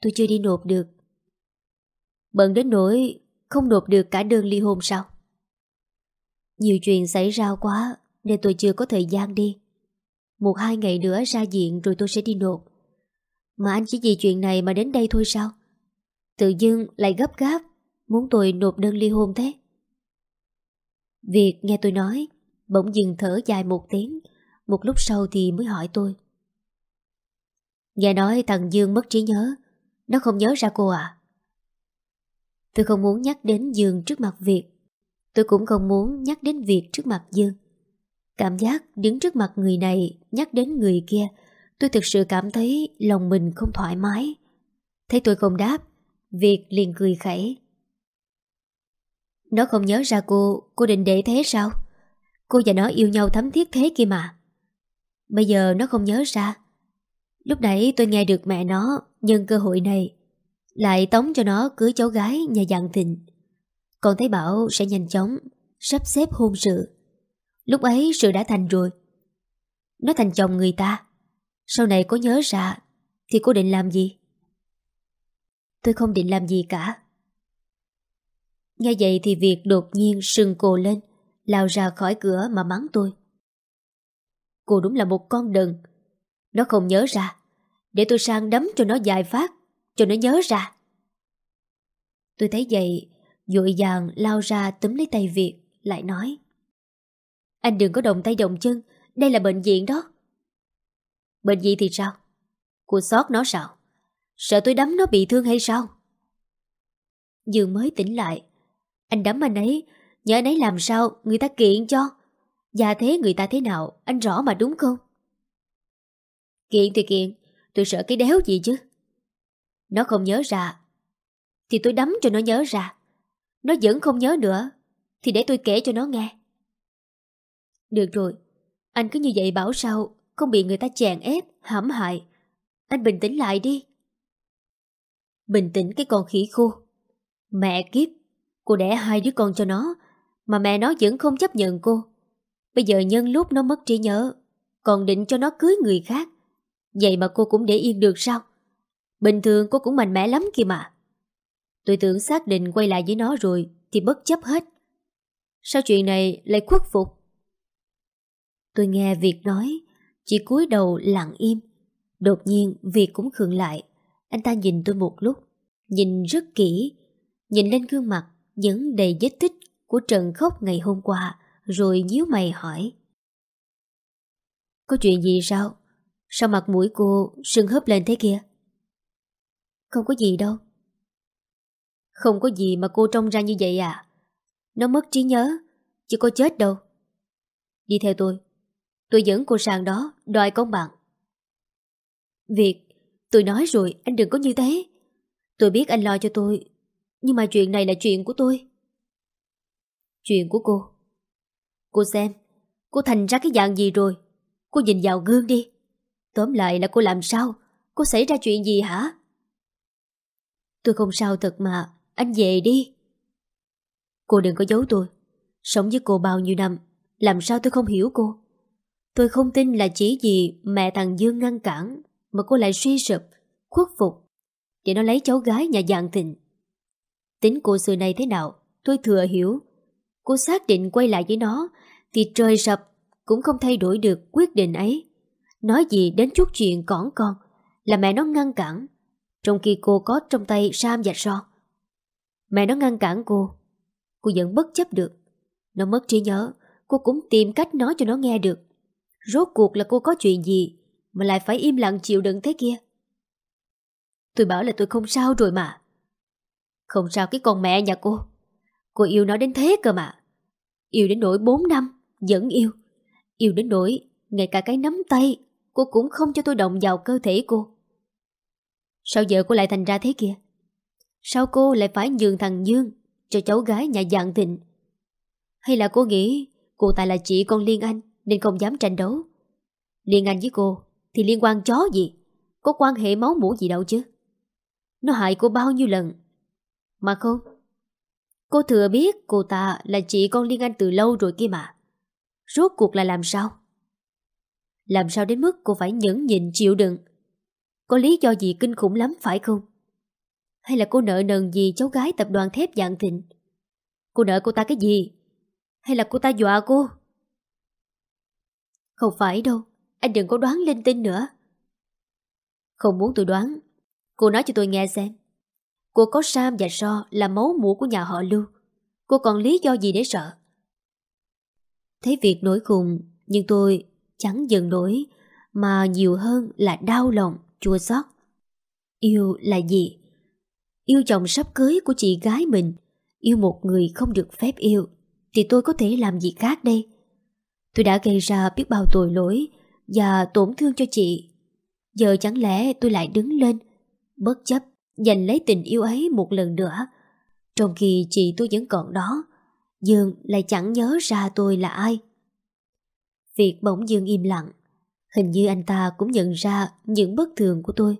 tôi chưa đi nộp được. Bận đến nỗi không nộp được cả đơn ly hôn sao? Nhiều chuyện xảy ra quá nên tôi chưa có thời gian đi. Một hai ngày nữa ra diện rồi tôi sẽ đi nộp. Mà anh chỉ vì chuyện này mà đến đây thôi sao? Tự dưng lại gấp gáp Muốn tôi nộp đơn ly hôn thế Việt nghe tôi nói Bỗng dừng thở dài một tiếng Một lúc sau thì mới hỏi tôi Nghe nói thằng Dương mất trí nhớ, Nó không nhớ ra cô à Tôi không muốn nhắc đến Dương trước mặt Việt. Tôi cũng không muốn nhắc đến Việt trước mặt Dương. Cảm giác đứng trước mặt người này, Nhắc đến người kia, Tôi thực sự cảm thấy lòng mình không thoải mái. Thấy tôi không đáp, Việt liền cười khẩy. Nó không nhớ ra cô Cô định để thế sao? Cô và nó yêu nhau thấm thiết thế kia mà. Bây giờ nó không nhớ ra. Lúc nãy tôi nghe được mẹ nó Nhân cơ hội này lại tống cho nó cưới cháu gái nhà dạng thịnh. Còn thấy bảo sẽ nhanh chóng Sắp xếp hôn sự. Lúc ấy sự đã thành rồi. Nó thành chồng người ta. Sau này có nhớ ra Thì cô định làm gì? Tôi không định làm gì cả. Nghe vậy thì Việt đột nhiên sừng cô lên, Lao ra khỏi cửa mà mắng tôi. Cô đúng là một con đần. Nó không nhớ ra. Để tôi sang đấm cho nó dài phát. Cho nó nhớ ra Tôi thấy vậy Dội dàng lao ra túm lấy tay Việt Lại nói Anh đừng có động tay động chân Đây là bệnh viện đó Bệnh gì thì sao Cô xót nó sao Sợ tôi đấm nó bị thương hay sao? Dương mới tỉnh lại. Anh đấm anh ấy, nhớ anh ấy làm sao người ta kiện cho. già thế người ta thế nào, anh rõ mà đúng không? Kiện thì kiện, tôi sợ cái đéo gì chứ. Nó không nhớ ra, thì tôi đấm cho nó nhớ ra. Nó vẫn không nhớ nữa, thì để tôi kể cho nó nghe. Được rồi, anh cứ như vậy bảo sao không bị người ta chèn ép, hãm hại. Anh bình tĩnh lại đi. Bình tĩnh cái con khỉ khô Mẹ kiếp Cô đẻ hai đứa con cho nó Mà mẹ nó vẫn không chấp nhận cô Bây giờ nhân lúc nó mất trí nhớ Còn định cho nó cưới người khác Vậy mà cô cũng để yên được sao Bình thường cô cũng mạnh mẽ lắm kìa mà. Tôi tưởng xác định quay lại với nó rồi Thì bất chấp hết. Sao chuyện này lại khuất phục? Tôi nghe Việt nói, Chỉ cúi đầu lặng im. Đột nhiên Việt cũng khựng lại. Anh ta nhìn tôi một lúc, Nhìn rất kỹ, Nhìn lên gương mặt Vẫn đầy vết tích của trận khóc ngày hôm qua, Rồi nhíu mày hỏi. Có chuyện gì sao? Sao mặt mũi cô sưng hớp lên thế kia? Không có gì đâu. Không có gì mà cô trông ra như vậy à? Nó mất trí nhớ Chứ có chết đâu. Đi theo tôi. Tôi dẫn cô sang đó, đòi công bằng. Việc Tôi nói rồi, anh đừng có như thế. Tôi biết anh lo cho tôi, Nhưng mà chuyện này là chuyện của tôi. Chuyện của cô. Cô xem, Cô thành ra cái dạng gì rồi? Cô nhìn vào gương đi. Tóm lại là cô làm sao? Cô xảy ra chuyện gì hả? Tôi không sao thật mà Anh về đi Cô đừng có giấu tôi Sống với cô bao nhiêu năm Làm sao tôi không hiểu cô Tôi không tin là chỉ vì mẹ thằng Dương ngăn cản mà cô lại suy sụp, khuất phục để nó lấy cháu gái nhà dạng thịnh. Tính cô xưa này thế nào, tôi thừa hiểu. Cô xác định quay lại với nó thì trời sập cũng không thay đổi được quyết định ấy. Nói gì đến chút chuyện cỏn con là mẹ nó ngăn cản, trong khi cô có trong tay Sam và So. Mẹ nó ngăn cản cô, cô vẫn bất chấp được. Nó mất trí nhớ, cô cũng tìm cách nói cho nó nghe được. Rốt cuộc là cô có chuyện gì mà lại phải im lặng chịu đựng thế kia Tôi bảo là tôi không sao rồi mà Không sao cái con mẹ nhà cô Cô yêu nó đến thế cơ mà Yêu đến nỗi 4 năm, vẫn yêu. Yêu đến nỗi, ngay cả cái nắm tay, cô cũng không cho tôi động vào cơ thể cô. Sao vợ cô lại thành ra thế kia? Sao cô lại phải nhường thằng Dương cho cháu gái nhà dạng thịnh? Hay là cô nghĩ cô ta là chị con Liên Anh nên không dám tranh đấu? Liên Anh với cô thì liên quan chó gì? Có quan hệ máu mũ gì đâu chứ? Nó hại cô bao nhiêu lần? Mà không, cô thừa biết cô ta là chị con Liên Anh từ lâu rồi kia mà. Rốt cuộc là làm sao? Làm sao đến mức cô phải nhẫn nhịn chịu đựng? Có lý do gì kinh khủng lắm phải không? Hay là cô nợ nần gì cháu gái tập đoàn thép dạng thịnh? Cô nợ cô ta cái gì? Hay là cô ta dọa cô? Không phải đâu, anh đừng có đoán linh tinh nữa. Không muốn tôi đoán, cô nói cho tôi nghe xem. Cô có Sam và So là máu mũ của nhà họ Lưu. Cô còn lý do gì để sợ? Thấy việc nổi khùng, nhưng tôi chẳng dần nổi, mà nhiều hơn là đau lòng, chua xót. Yêu là gì? Yêu chồng sắp cưới của chị gái mình, yêu một người không được phép yêu, thì tôi có thể làm gì khác đây? Tôi đã gây ra biết bao tội lỗi và tổn thương cho chị. Giờ chẳng lẽ tôi lại đứng lên, bất chấp, giành lấy tình yêu ấy một lần nữa, trong khi chị tôi vẫn còn đó, Dương lại chẳng nhớ ra tôi là ai. Việc bỗng Dương im lặng, hình như anh ta cũng nhận ra những bất thường của tôi.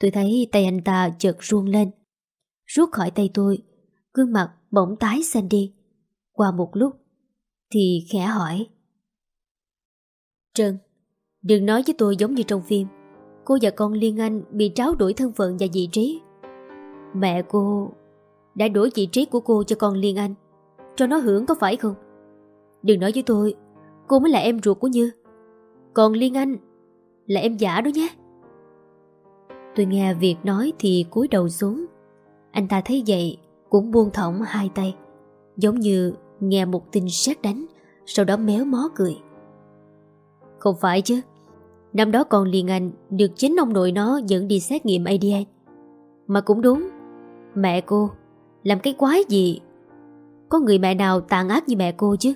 Tôi thấy tay anh ta chợt ruông lên. Rút khỏi tay tôi, gương mặt bỗng tái xanh đi. Qua một lúc, thì khẽ hỏi. Trân, đừng nói với tôi giống như trong phim. Cô và con Liên Anh bị tráo đổi thân phận và vị trí. Mẹ cô đã đổi vị trí của cô cho con Liên Anh, cho nó hưởng có phải không? Đừng nói với tôi, cô mới là em ruột của Như. Còn Liên Anh là em giả đó nhé. Tôi nghe việc nói thì cúi đầu xuống. Anh ta thấy vậy cũng buông thõng hai tay, giống như nghe một tin sét đánh, sau đó méo mó cười. Không phải chứ, năm đó còn liên anh được chính ông nội nó dẫn đi xét nghiệm ADN. Mà cũng đúng, mẹ cô làm cái quái gì? Có người mẹ nào tàn ác như mẹ cô chứ?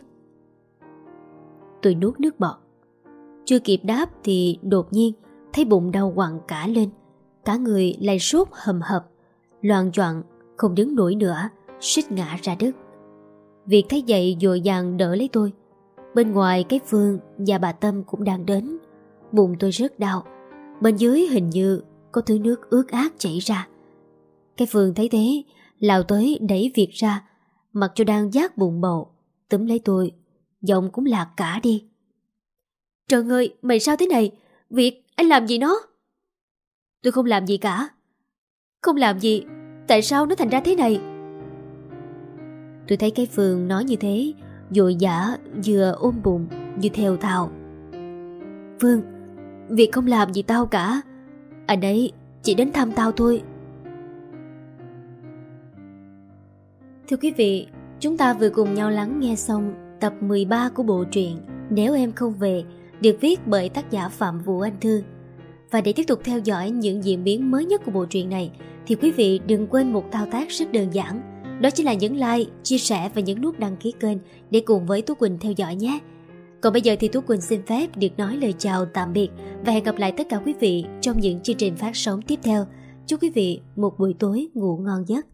Tôi nuốt nước bọt. Chưa kịp đáp thì đột nhiên thấy bụng đau quặn cả lên. Cả người lại sốt hầm hập, Loạn choạng, không đứng nổi nữa, Xích ngã ra đất. Việc thấy vậy dội dàng đỡ lấy tôi. Bên ngoài cái Phương và bà Tâm cũng đang đến. Bụng tôi rất đau. Bên dưới hình như có thứ nước ướt át chảy ra. Cái Phương thấy thế Lao tới đẩy việc ra. Mặc cho đang giác bụng bầu, Túm lấy tôi, Giọng cũng lạc cả đi. Trời ơi, mày sao thế này? Việc, anh làm gì nó? Tôi không làm gì cả. Không làm gì, Tại sao nó thành ra thế này? Tôi thấy cái Phương nói như thế, Dội dã, vừa ôm bụng Như theo thào. Phương, Việc không làm gì tao cả. Anh ấy chỉ đến thăm tao thôi. Thưa quý vị, Chúng ta vừa cùng nhau lắng nghe xong Tập 13 của bộ truyện Nếu em không về. Được viết bởi tác giả Phạm Vũ Anh Thư và để tiếp tục theo dõi những diễn biến mới nhất của bộ truyện này thì quý vị đừng quên một thao tác rất đơn giản. Đó chính là nhấn like, chia sẻ và nhấn nút đăng ký kênh để cùng với Tú Quỳnh theo dõi nhé. Còn bây giờ thì Tú Quỳnh xin phép được nói lời chào tạm biệt và hẹn gặp lại tất cả quý vị trong những chương trình phát sóng tiếp theo. Chúc quý vị một buổi tối ngủ ngon giấc.